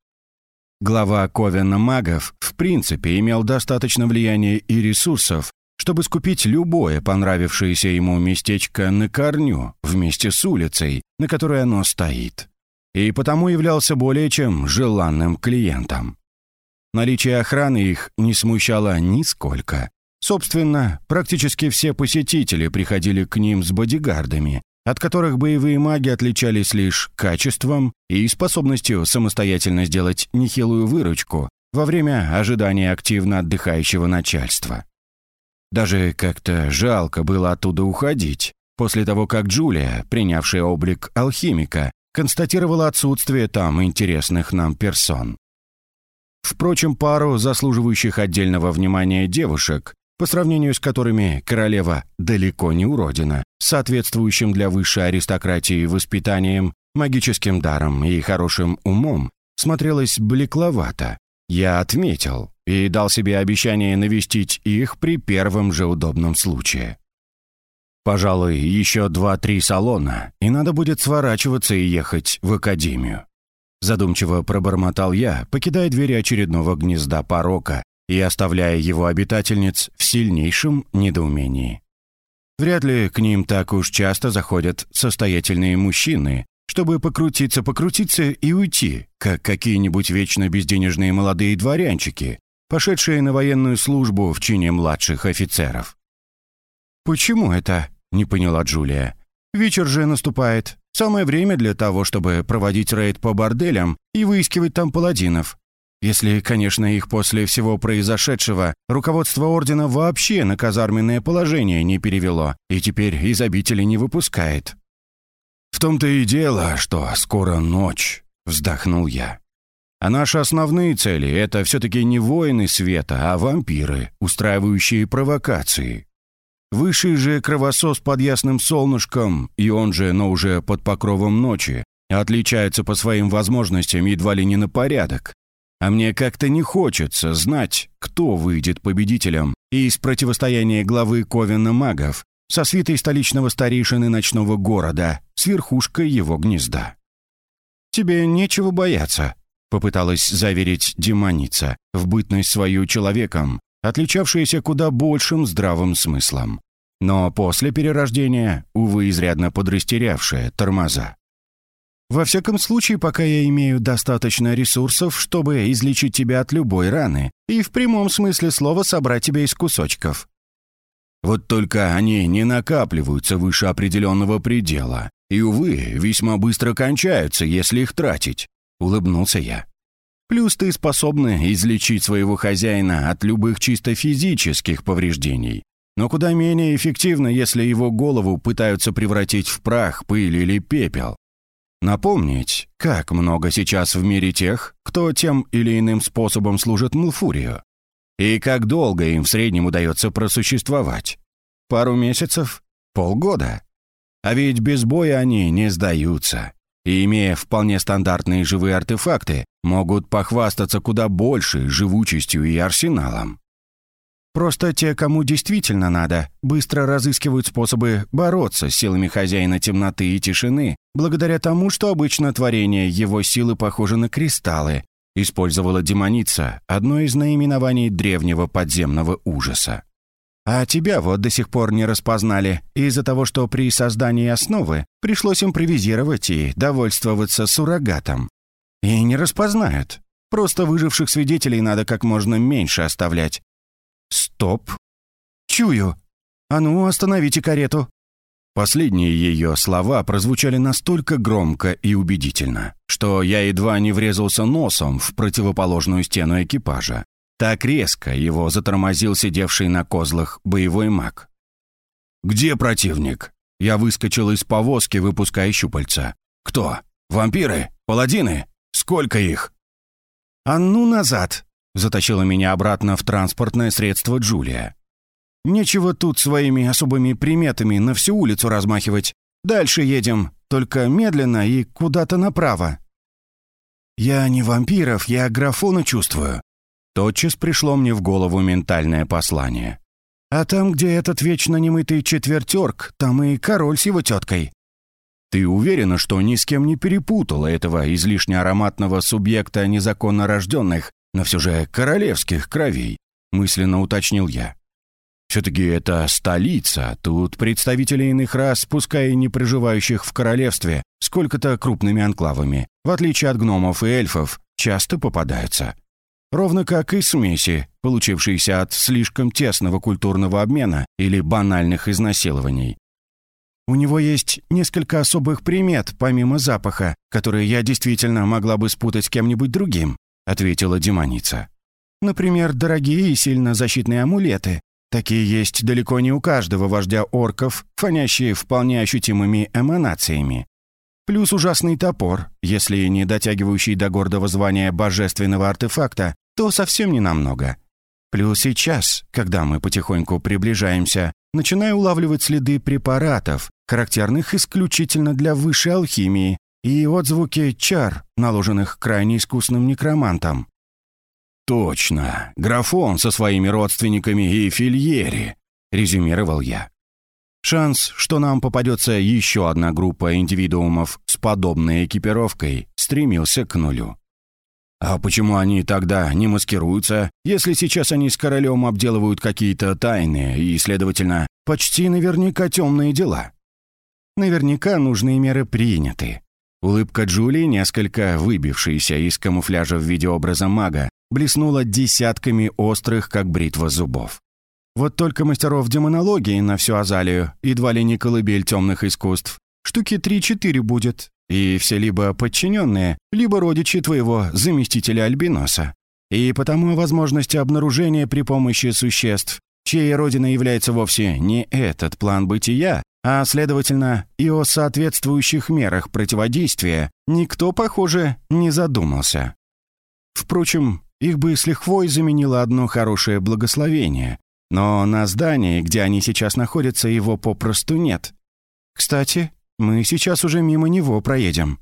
Глава Ковена магов в принципе имел достаточно влияния и ресурсов, чтобы скупить любое понравившееся ему местечко на корню вместе с улицей, на которой оно стоит. И потому являлся более чем желанным клиентом. Наличие охраны их не смущало нисколько. Собственно, практически все посетители приходили к ним с бодигардами, от которых боевые маги отличались лишь качеством и способностью самостоятельно сделать нехилую выручку во время ожидания активно отдыхающего начальства. Даже как-то жалко было оттуда уходить, после того, как Джулия, принявшая облик алхимика, констатировала отсутствие там интересных нам персон. Впрочем, пару заслуживающих отдельного внимания девушек по сравнению с которыми королева далеко не уродина, соответствующим для высшей аристократии воспитанием, магическим даром и хорошим умом, смотрелась блекловато. Я отметил и дал себе обещание навестить их при первом же удобном случае. Пожалуй, еще два-три салона, и надо будет сворачиваться и ехать в академию. Задумчиво пробормотал я, покидая двери очередного гнезда порока, и оставляя его обитательниц в сильнейшем недоумении. Вряд ли к ним так уж часто заходят состоятельные мужчины, чтобы покрутиться-покрутиться и уйти, как какие-нибудь вечно безденежные молодые дворянчики, пошедшие на военную службу в чине младших офицеров. «Почему это?» — не поняла Джулия. «Вечер же наступает. Самое время для того, чтобы проводить рейд по борделям и выискивать там паладинов. Если, конечно, их после всего произошедшего руководство ордена вообще на казарменное положение не перевело и теперь из обители не выпускает. «В том-то и дело, что скоро ночь», — вздохнул я. «А наши основные цели — это все-таки не воины света, а вампиры, устраивающие провокации. Высший же кровосос под ясным солнышком, и он же, но уже под покровом ночи, отличается по своим возможностям едва ли не на порядок, а мне как-то не хочется знать, кто выйдет победителем из противостояния главы Ковена магов со свитой столичного старейшины ночного города с верхушкой его гнезда. «Тебе нечего бояться», — попыталась заверить демоница, в бытность свою человеком, отличавшаяся куда большим здравым смыслом. Но после перерождения, увы, изрядно подрастерявшая тормоза. Во всяком случае, пока я имею достаточно ресурсов, чтобы излечить тебя от любой раны и в прямом смысле слова собрать тебя из кусочков. Вот только они не накапливаются выше определенного предела и, увы, весьма быстро кончаются, если их тратить», — улыбнулся я. «Плюс ты способна излечить своего хозяина от любых чисто физических повреждений, но куда менее эффективно, если его голову пытаются превратить в прах, пыль или пепел. Напомнить, как много сейчас в мире тех, кто тем или иным способом служит Мулфурию. И как долго им в среднем удается просуществовать. Пару месяцев? Полгода? А ведь без боя они не сдаются. И, имея вполне стандартные живые артефакты, могут похвастаться куда большей живучестью и арсеналом. Просто те, кому действительно надо, быстро разыскивают способы бороться с силами хозяина темноты и тишины, благодаря тому, что обычно творение его силы похоже на кристаллы, использовала демоница, одно из наименований древнего подземного ужаса. А тебя вот до сих пор не распознали из-за того, что при создании основы пришлось импровизировать и довольствоваться суррогатом. И не распознают. Просто выживших свидетелей надо как можно меньше оставлять, «Стоп! Чую! А ну, остановите карету!» Последние ее слова прозвучали настолько громко и убедительно, что я едва не врезался носом в противоположную стену экипажа. Так резко его затормозил сидевший на козлах боевой маг. «Где противник?» Я выскочил из повозки, выпуская щупальца. «Кто? Вампиры? Паладины? Сколько их?» «А ну назад!» — затащила меня обратно в транспортное средство Джулия. Нечего тут своими особыми приметами на всю улицу размахивать. Дальше едем, только медленно и куда-то направо». «Я не вампиров, я графона чувствую». Тотчас пришло мне в голову ментальное послание. «А там, где этот вечно немытый четвертерк, там и король с его теткой». «Ты уверена, что ни с кем не перепутала этого излишне ароматного субъекта незаконно рожденных, но все же королевских кровей?» — мысленно уточнил я. Все-таки это столица, тут представители иных рас, пускай и не проживающих в королевстве, сколько-то крупными анклавами, в отличие от гномов и эльфов, часто попадаются. Ровно как и смеси, получившиеся от слишком тесного культурного обмена или банальных изнасилований. У него есть несколько особых примет, помимо запаха, которые я действительно могла бы спутать с кем-нибудь другим», — ответила демоница. «Например, дорогие и сильно защитные амулеты, Такие есть далеко не у каждого вождя орков, фонящие вполне ощутимыми эманациями. Плюс ужасный топор, если не дотягивающий до гордого звания божественного артефакта, то совсем не намного. Плюс сейчас, когда мы потихоньку приближаемся, начинаю улавливать следы препаратов, характерных исключительно для высшей алхимии, и отзвуки чар, наложенных крайне искусным некромантом. «Точно, графон со своими родственниками и фильери», — резюмировал я. Шанс, что нам попадется еще одна группа индивидуумов с подобной экипировкой, стремился к нулю. А почему они тогда не маскируются, если сейчас они с королем обделывают какие-то тайные и, следовательно, почти наверняка темные дела? Наверняка нужные меры приняты. Улыбка Джулии, несколько выбившаяся из камуфляжа в виде образа мага, блеснула десятками острых, как бритва зубов. Вот только мастеров демонологии на всю Азалию, едва ли не колыбель темных искусств, штуки три-четыре будет, и все либо подчиненные, либо родичи твоего заместителя Альбиноса. И потому возможности обнаружения при помощи существ, чьей родиной является вовсе не этот план бытия, а, следовательно, и о соответствующих мерах противодействия, никто, похоже, не задумался. Впрочем, их бы с лихвой заменило одно хорошее благословение, но на здании, где они сейчас находятся, его попросту нет. Кстати, мы сейчас уже мимо него проедем».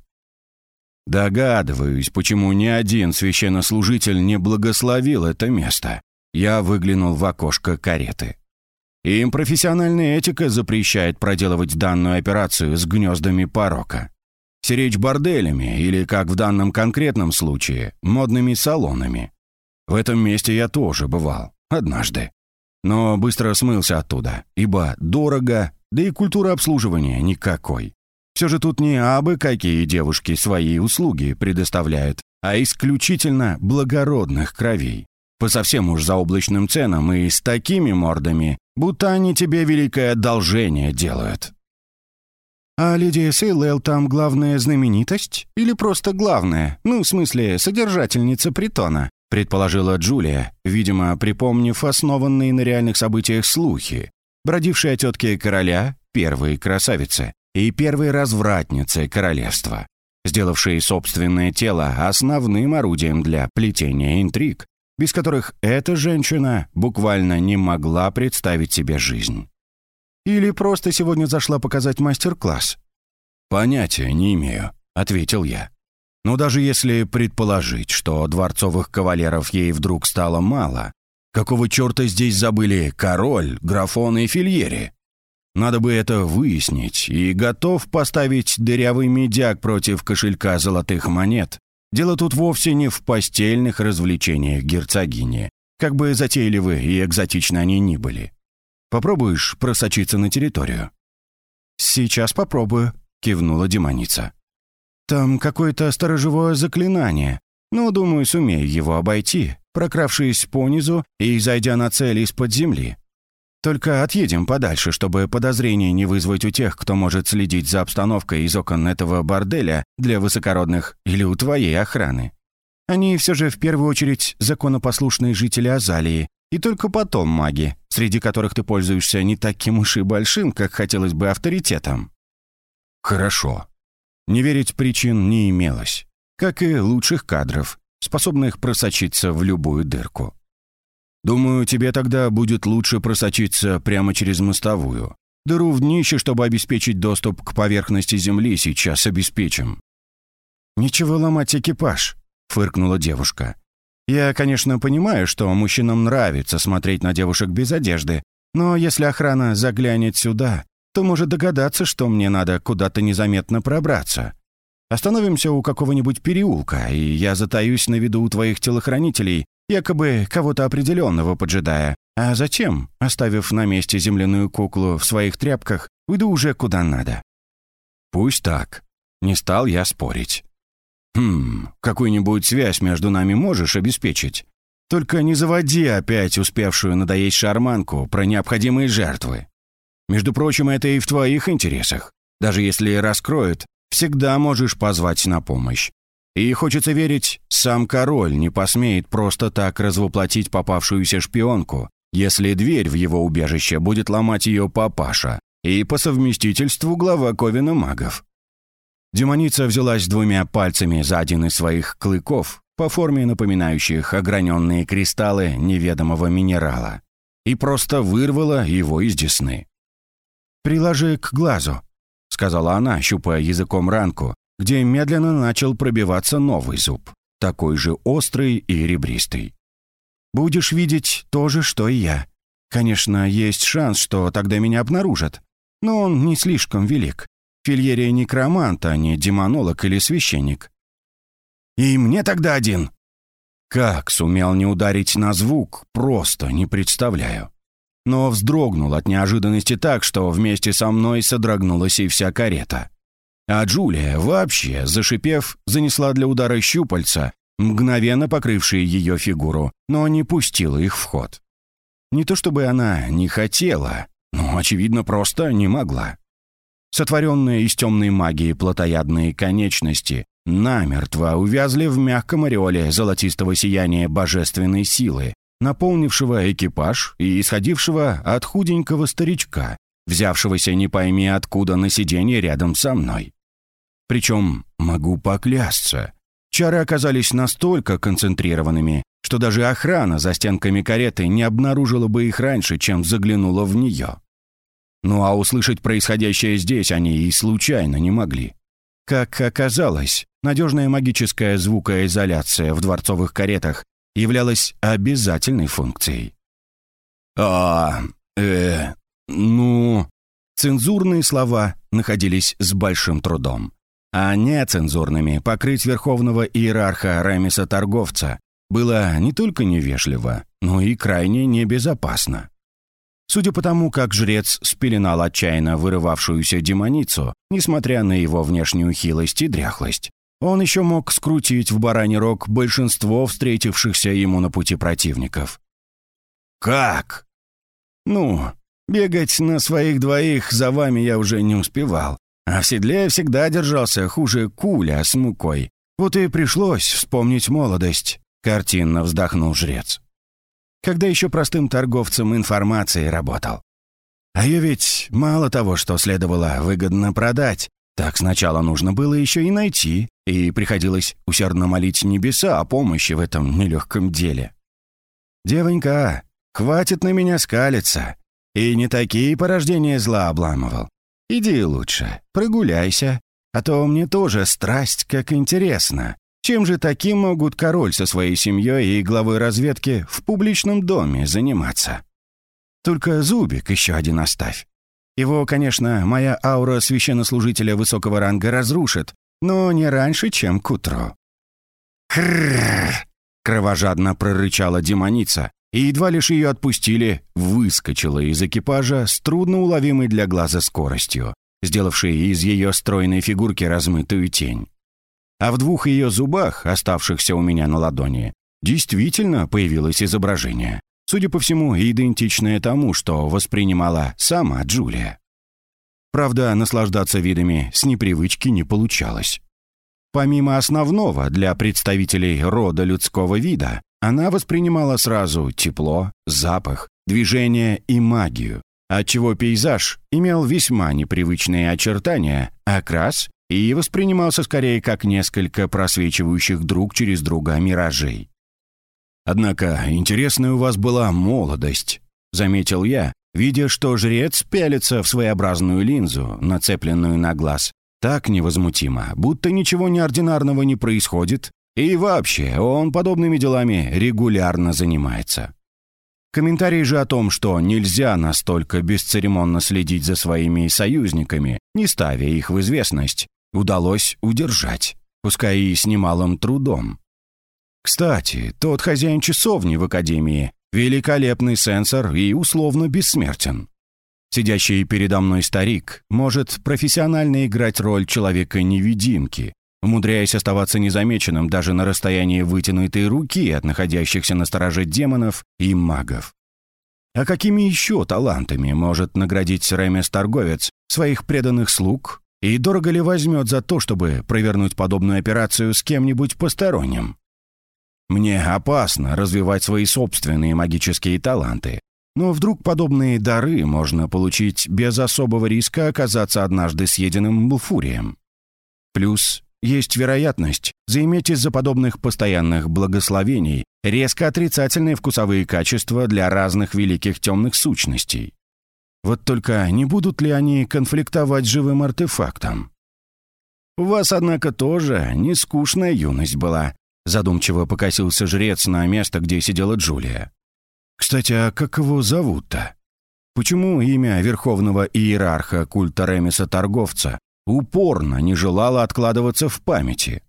«Догадываюсь, почему ни один священнослужитель не благословил это место». Я выглянул в окошко кареты. Им профессиональная этика запрещает проделывать данную операцию с гнездами порока сиречь борделями или, как в данном конкретном случае, модными салонами. В этом месте я тоже бывал, однажды. Но быстро смылся оттуда, ибо дорого, да и культура обслуживания никакой. Все же тут не абы какие девушки свои услуги предоставляют, а исключительно благородных кровей. По совсем уж заоблачным ценам и с такими мордами, будто они тебе великое одолжение делают. «А Лидия Сейлэл там главная знаменитость? Или просто главная? Ну, в смысле, содержательница притона?» предположила Джулия, видимо, припомнив основанные на реальных событиях слухи, бродившие о тетке короля, первой красавице и первой развратнице королевства, сделавшей собственное тело основным орудием для плетения интриг, без которых эта женщина буквально не могла представить себе жизнь. Или просто сегодня зашла показать мастер-класс?» «Понятия не имею», — ответил я. «Но даже если предположить, что дворцовых кавалеров ей вдруг стало мало, какого черта здесь забыли король, графон и фильери? Надо бы это выяснить, и готов поставить дырявый медяк против кошелька золотых монет. Дело тут вовсе не в постельных развлечениях герцогини, как бы затейливы и экзотичны они ни были. Попробуешь просочиться на территорию?» «Сейчас попробую», — кивнула демоница. «Там какое-то сторожевое заклинание, но, думаю, сумею его обойти, прокравшись понизу и зайдя на цель из-под земли. Только отъедем подальше, чтобы подозрений не вызвать у тех, кто может следить за обстановкой из окон этого борделя для высокородных или у твоей охраны. Они все же в первую очередь законопослушные жители Азалии, и только потом маги, среди которых ты пользуешься не таким уж и большим, как хотелось бы, авторитетом. Хорошо. Не верить причин не имелось, как и лучших кадров, способных просочиться в любую дырку. Думаю, тебе тогда будет лучше просочиться прямо через мостовую. Дыру в днище, чтобы обеспечить доступ к поверхности земли, сейчас обеспечим». «Ничего ломать экипаж», — фыркнула девушка. «Я, конечно, понимаю, что мужчинам нравится смотреть на девушек без одежды, но если охрана заглянет сюда, то может догадаться, что мне надо куда-то незаметно пробраться. Остановимся у какого-нибудь переулка, и я затаюсь на виду у твоих телохранителей, якобы кого-то определенного поджидая. А зачем, оставив на месте земляную куклу в своих тряпках, уйду уже куда надо? Пусть так. Не стал я спорить. Хм, какую-нибудь связь между нами можешь обеспечить? Только не заводи опять успевшую надоесть шарманку про необходимые жертвы. Между прочим, это и в твоих интересах. Даже если раскроют, всегда можешь позвать на помощь. И хочется верить, сам король не посмеет просто так развоплотить попавшуюся шпионку, если дверь в его убежище будет ломать ее папаша и по совместительству глава Ковина магов. Демоница взялась двумя пальцами за один из своих клыков, по форме напоминающих ограненные кристаллы неведомого минерала, и просто вырвала его из десны. «Приложи к глазу», — сказала она, щупая языком ранку, где медленно начал пробиваться новый зуб, такой же острый и ребристый. «Будешь видеть то же, что и я. Конечно, есть шанс, что тогда меня обнаружат, но он не слишком велик. Фильерия некромант, а не демонолог или священник». «И мне тогда один!» Как сумел не ударить на звук, просто не представляю. Но вздрогнул от неожиданности так, что вместе со мной содрогнулась и вся карета. А Джулия вообще, зашипев, занесла для удара щупальца, мгновенно покрывшие ее фигуру, но не пустила их в ход. Не то чтобы она не хотела, но, очевидно, просто не могла. Сотворенные из темной магии плотоядные конечности намертво увязли в мягком ореоле золотистого сияния божественной силы, наполнившего экипаж и исходившего от худенького старичка, взявшегося не пойми откуда на сиденье рядом со мной. Причем, могу поклясться, чары оказались настолько концентрированными, что даже охрана за стенками кареты не обнаружила бы их раньше, чем заглянула в нее. Ну а услышать происходящее здесь они и случайно не могли. Как оказалось, надежная магическая звукоизоляция в дворцовых каретах являлась обязательной функцией. «А, э, ну...» Цензурные слова находились с большим трудом а нецензурными покрыть верховного иерарха Ремиса-торговца было не только невежливо, но и крайне небезопасно. Судя по тому, как жрец спеленал отчаянно вырывавшуюся демоницу, несмотря на его внешнюю хилость и дряхлость, он еще мог скрутить в бараний рог большинство встретившихся ему на пути противников. «Как?» «Ну, бегать на своих двоих за вами я уже не успевал, а в седле всегда держался хуже куля с мукой. Вот и пришлось вспомнить молодость», — картинно вздохнул жрец. «Когда еще простым торговцем информацией работал. А ее ведь мало того, что следовало выгодно продать, так сначала нужно было еще и найти, и приходилось усердно молить небеса о помощи в этом нелегком деле. «Девонька, хватит на меня скалиться. И не такие порождения зла обламывал. Иди лучше, прогуляйся, а то мне тоже страсть как интересно. Чем же таким могут король со своей семьей и главой разведки в публичном доме заниматься? Только зубик еще один оставь. Его, конечно, моя аура священнослужителя высокого ранга разрушит, но не раньше, чем к утру. «Хрррр!» — кровожадно прорычала демоница, и едва лишь ее отпустили, выскочила из экипажа с трудноуловимой для глаза скоростью, сделавшей из ее стройной фигурки размытую тень. А в двух ее зубах, оставшихся у меня на ладони, действительно появилось изображение. судя по всему, идентичное тому, что воспринимала сама Джулия. Правда, наслаждаться видами с непривычки не получалось. Помимо основного для представителей рода людского вида, она воспринимала сразу тепло, запах, движение и магию, отчего пейзаж имел весьма непривычные очертания, окрас и воспринимался скорее как несколько просвечивающих друг через друга миражей. «Однако интересная у вас была молодость», — заметил я, видя, что жрец пялится в своеобразную линзу, нацепленную на глаз, так невозмутимо, будто ничего неординарного не происходит, и вообще он подобными делами регулярно занимается. Комментарий же о том, что нельзя настолько бесцеремонно следить за своими союзниками, не ставя их в известность, удалось удержать, пускай и с немалым трудом. Кстати, тот хозяин часовни в Академии — великолепный сенсор и условно бессмертен. Сидящий передо мной старик может профессионально играть роль человека-невидимки, умудряясь оставаться незамеченным даже на расстоянии вытянутой руки от находящихся на стороже демонов и магов. А какими еще талантами может наградить Ремес-торговец своих преданных слуг и дорого ли возьмет за то, чтобы провернуть подобную операцию с кем-нибудь посторонним? Мне опасно развивать свои собственные магические таланты, но вдруг подобные дары можно получить без особого риска оказаться однажды съеденным буфурием. Плюс есть вероятность заиметь из-за подобных постоянных благословений резко отрицательные вкусовые качества для разных великих темных сущностей. Вот только не будут ли они конфликтовать живым артефактом? «У вас, однако, тоже не скучная юность была», задумчиво покосился жрец на место, где сидела Джулия. «Кстати, а как его зовут-то? Почему имя верховного иерарха культа Ремеса-торговца упорно не желала откладываться в памяти.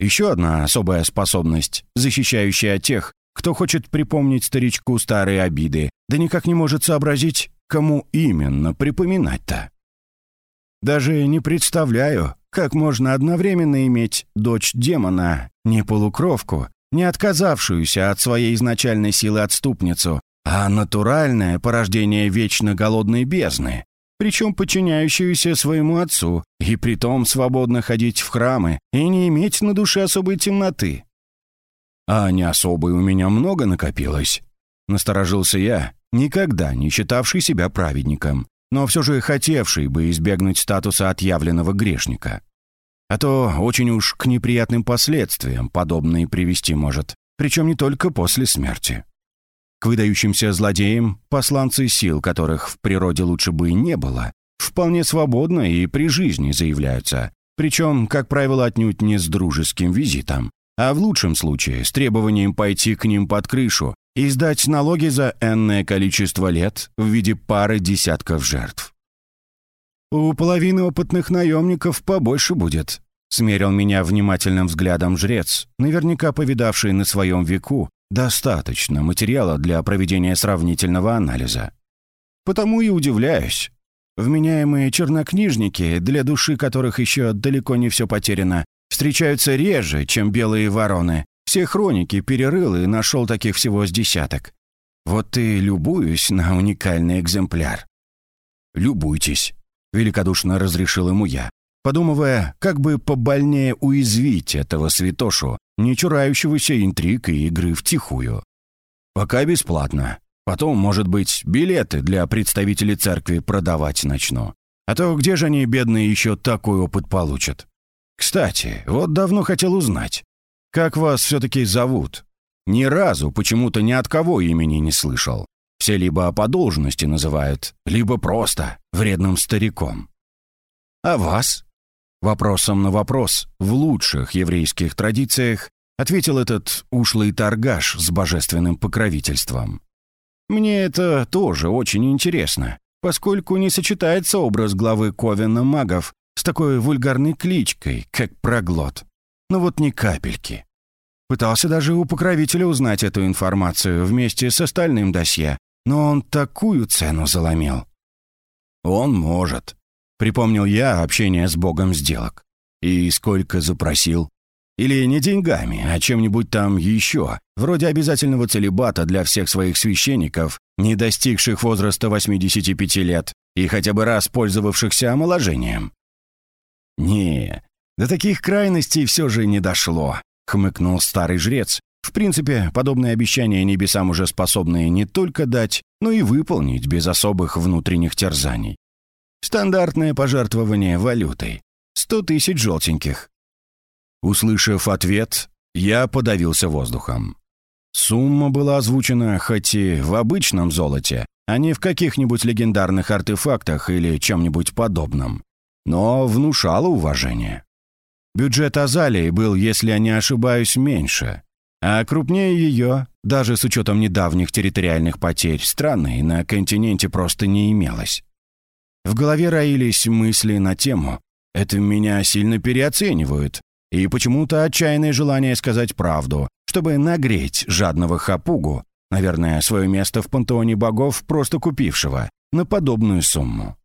Еще одна особая способность, защищающая тех, кто хочет припомнить старичку старые обиды, да никак не может сообразить, кому именно припоминать-то. Даже не представляю, как можно одновременно иметь дочь демона, не полукровку, не отказавшуюся от своей изначальной силы отступницу, а натуральное порождение вечно голодной бездны, причем подчиняющуюся своему отцу, и притом свободно ходить в храмы и не иметь на душе особой темноты. А не особой у меня много накопилось. Насторожился я, никогда не считавший себя праведником, но все же хотевший бы избегнуть статуса отъявленного грешника. А то очень уж к неприятным последствиям подобное привести может, причем не только после смерти. К выдающимся злодеям, посланцы сил, которых в природе лучше бы и не было, вполне свободно и при жизни заявляются, причем, как правило, отнюдь не с дружеским визитом, а в лучшем случае с требованием пойти к ним под крышу и сдать налоги за энное количество лет в виде пары десятков жертв. «У половины опытных наемников побольше будет», — смерил меня внимательным взглядом жрец, наверняка повидавший на своем веку Достаточно материала для проведения сравнительного анализа. Потому и удивляюсь. Вменяемые чернокнижники, для души которых еще далеко не все потеряно, встречаются реже, чем белые вороны. Все хроники перерыл и нашел таких всего с десяток. Вот и любуюсь на уникальный экземпляр. «Любуйтесь», — великодушно разрешил ему я, подумывая, как бы побольнее уязвить этого святошу, не чурающегося интриг и игры втихую. Пока бесплатно. Потом, может быть, билеты для представителей церкви продавать начну. А то где же они, бедные, еще такой опыт получат? Кстати, вот давно хотел узнать, как вас все-таки зовут? Ни разу почему-то ни от кого имени не слышал. Все либо по должности называют, либо просто вредным стариком. А вас? Вопросом на вопрос, в лучших еврейских традициях, ответил этот ушлый торгаш с божественным покровительством. «Мне это тоже очень интересно, поскольку не сочетается образ главы Ковена магов с такой вульгарной кличкой, как проглот. Но вот ни капельки. Пытался даже у покровителя узнать эту информацию вместе с остальным досье, но он такую цену заломил. Он может. Припомнил я общение с богом сделок. И сколько запросил? Или не деньгами, а чем-нибудь там еще, вроде обязательного целебата для всех своих священников, не достигших возраста 85 лет и хотя бы раз пользовавшихся омоложением. «Не, до таких крайностей все же не дошло», — хмыкнул старый жрец. «В принципе, подобные обещания небесам уже способны не только дать, но и выполнить без особых внутренних терзаний. Стандартное пожертвование валютой. Сто тысяч желтеньких. Услышав ответ, я подавился воздухом. Сумма была озвучена хоть и в обычном золоте, а не в каких-нибудь легендарных артефактах или чем-нибудь подобном, но внушала уважение. Бюджет Азалии был, если я не ошибаюсь, меньше, а крупнее ее, даже с учетом недавних территориальных потерь страны, на континенте просто не имелось. В голове роились мысли на тему «это меня сильно переоценивают», и почему-то отчаянное желание сказать правду, чтобы нагреть жадного хапугу, наверное, свое место в пантеоне богов, просто купившего, на подобную сумму.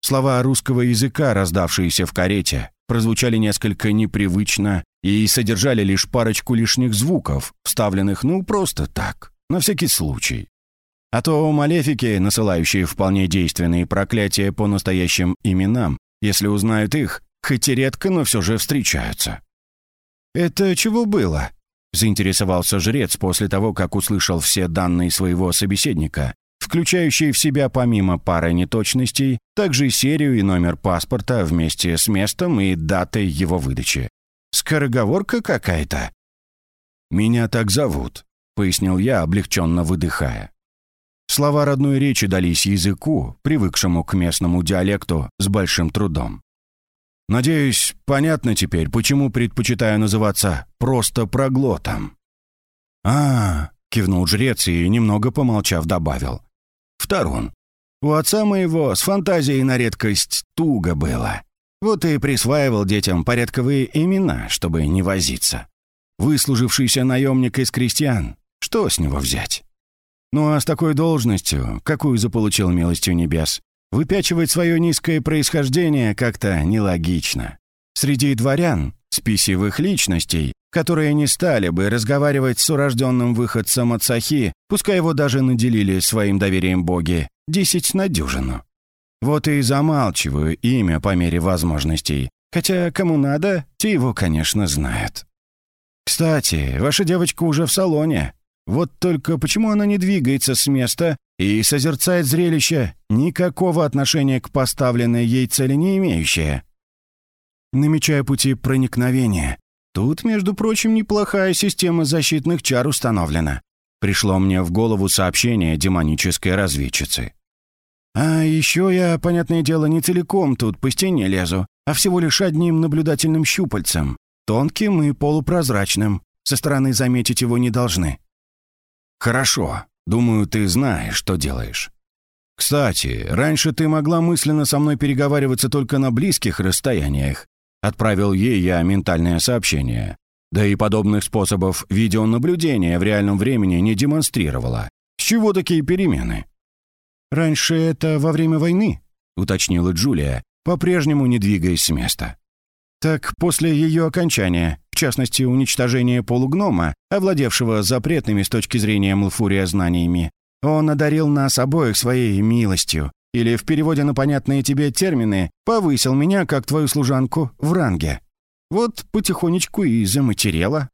Слова русского языка, раздавшиеся в карете, прозвучали несколько непривычно и содержали лишь парочку лишних звуков, вставленных, ну, просто так, на всякий случай. А то малефики, насылающие вполне действенные проклятия по настоящим именам, если узнают их, хоть и редко, но все же встречаются. «Это чего было?» — заинтересовался жрец после того, как услышал все данные своего собеседника, включающие в себя помимо пары неточностей, также серию и номер паспорта вместе с местом и датой его выдачи. «Скороговорка какая-то?» «Меня так зовут», — пояснил я, облегченно выдыхая. Слова родной речи дались языку, привыкшему к местному диалекту, с большим трудом. Надеюсь, понятно теперь, почему предпочитаю называться просто проглотом. А, кивнул жрец и, немного помолчав, добавил. Вторун. У отца моего с фантазией на редкость туго было. Вот и присваивал детям порядковые имена, чтобы не возиться. Выслужившийся наемник из крестьян, что с него взять? Ну а с такой должностью, какую заполучил милостью небес, Выпячивать свое низкое происхождение как-то нелогично. Среди дворян, спесивых личностей, которые не стали бы разговаривать с урожденным выходцем от Сахи, пускай его даже наделили своим доверием боги, десять на дюжину. Вот и замалчиваю имя по мере возможностей, хотя кому надо, те его, конечно, знают. «Кстати, ваша девочка уже в салоне. Вот только почему она не двигается с места и созерцает зрелище, никакого отношения к поставленной ей цели не имеющее. Намечая пути проникновения, тут, между прочим, неплохая система защитных чар установлена. Пришло мне в голову сообщение демонической разведчицы. А еще я, понятное дело, не целиком тут по стене лезу, а всего лишь одним наблюдательным щупальцем, тонким и полупрозрачным. Со стороны заметить его не должны. Хорошо, Думаю, ты знаешь, что делаешь. Кстати, раньше ты могла мысленно со мной переговариваться только на близких расстояниях. Отправил ей я ментальное сообщение. Да и подобных способов видеонаблюдения в реальном времени не демонстрировала. С чего такие перемены? Раньше это во время войны, уточнила Джулия, по-прежнему не двигаясь с места. Так после ее окончания, в частности, уничтожения полугнома, овладевшего запретными с точки зрения Млфурия знаниями, он одарил нас обоих своей милостью, или в переводе на понятные тебе термины, повысил меня, как твою служанку, в ранге. Вот потихонечку и заматерела.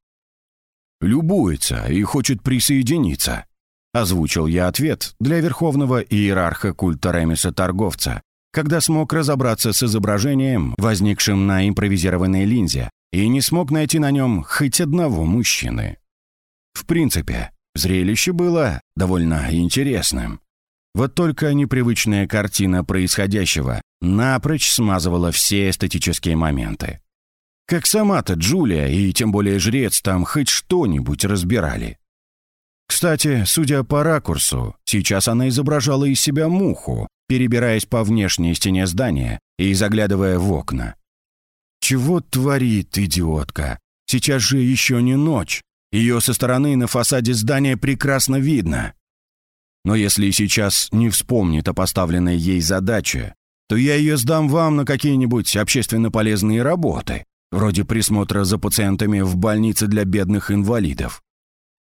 «Любуется и хочет присоединиться», — озвучил я ответ для верховного иерарха культа Ремеса-торговца, когда смог разобраться с изображением, возникшим на импровизированной линзе, и не смог найти на нем хоть одного мужчины. В принципе, зрелище было довольно интересным. Вот только непривычная картина происходящего напрочь смазывала все эстетические моменты. Как сама-то Джулия и тем более жрец там хоть что-нибудь разбирали. Кстати, судя по ракурсу, сейчас она изображала из себя муху, перебираясь по внешней стене здания и заглядывая в окна. «Чего творит идиотка? Сейчас же еще не ночь. Ее со стороны на фасаде здания прекрасно видно. Но если сейчас не вспомнит о поставленной ей задаче, то я ее сдам вам на какие-нибудь общественно полезные работы. вроде присмотра за пациентами в больнице для бедных инвалидов.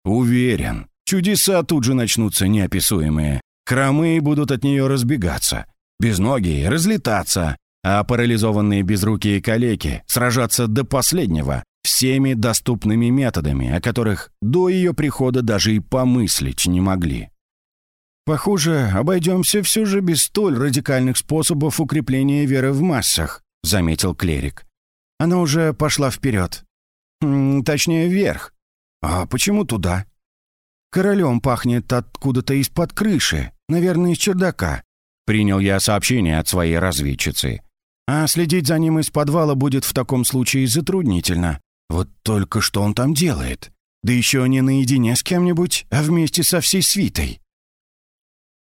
Уверен, чудеса тут же начнутся неописуемые. Хромые будут от нее разбегаться, безногие разлетаться, а парализованные безрукие калеки сражаться до последнего всеми доступными методами, о которых до ее прихода даже и помыслить не могли. «Похоже, обойдемся все же без столь радикальных способов укрепления веры в массах», — заметил клерик. «Она уже пошла вперед. точнее, вверх. А почему туда?» «Королем пахнет откуда-то из-под крыши, наверное, из чердака», — принял я сообщение от своей разведчицы. «А следить за ним из подвала будет в таком случае затруднительно. Вот только что он там делает? Да еще не наедине с кем-нибудь, а вместе со всей свитой».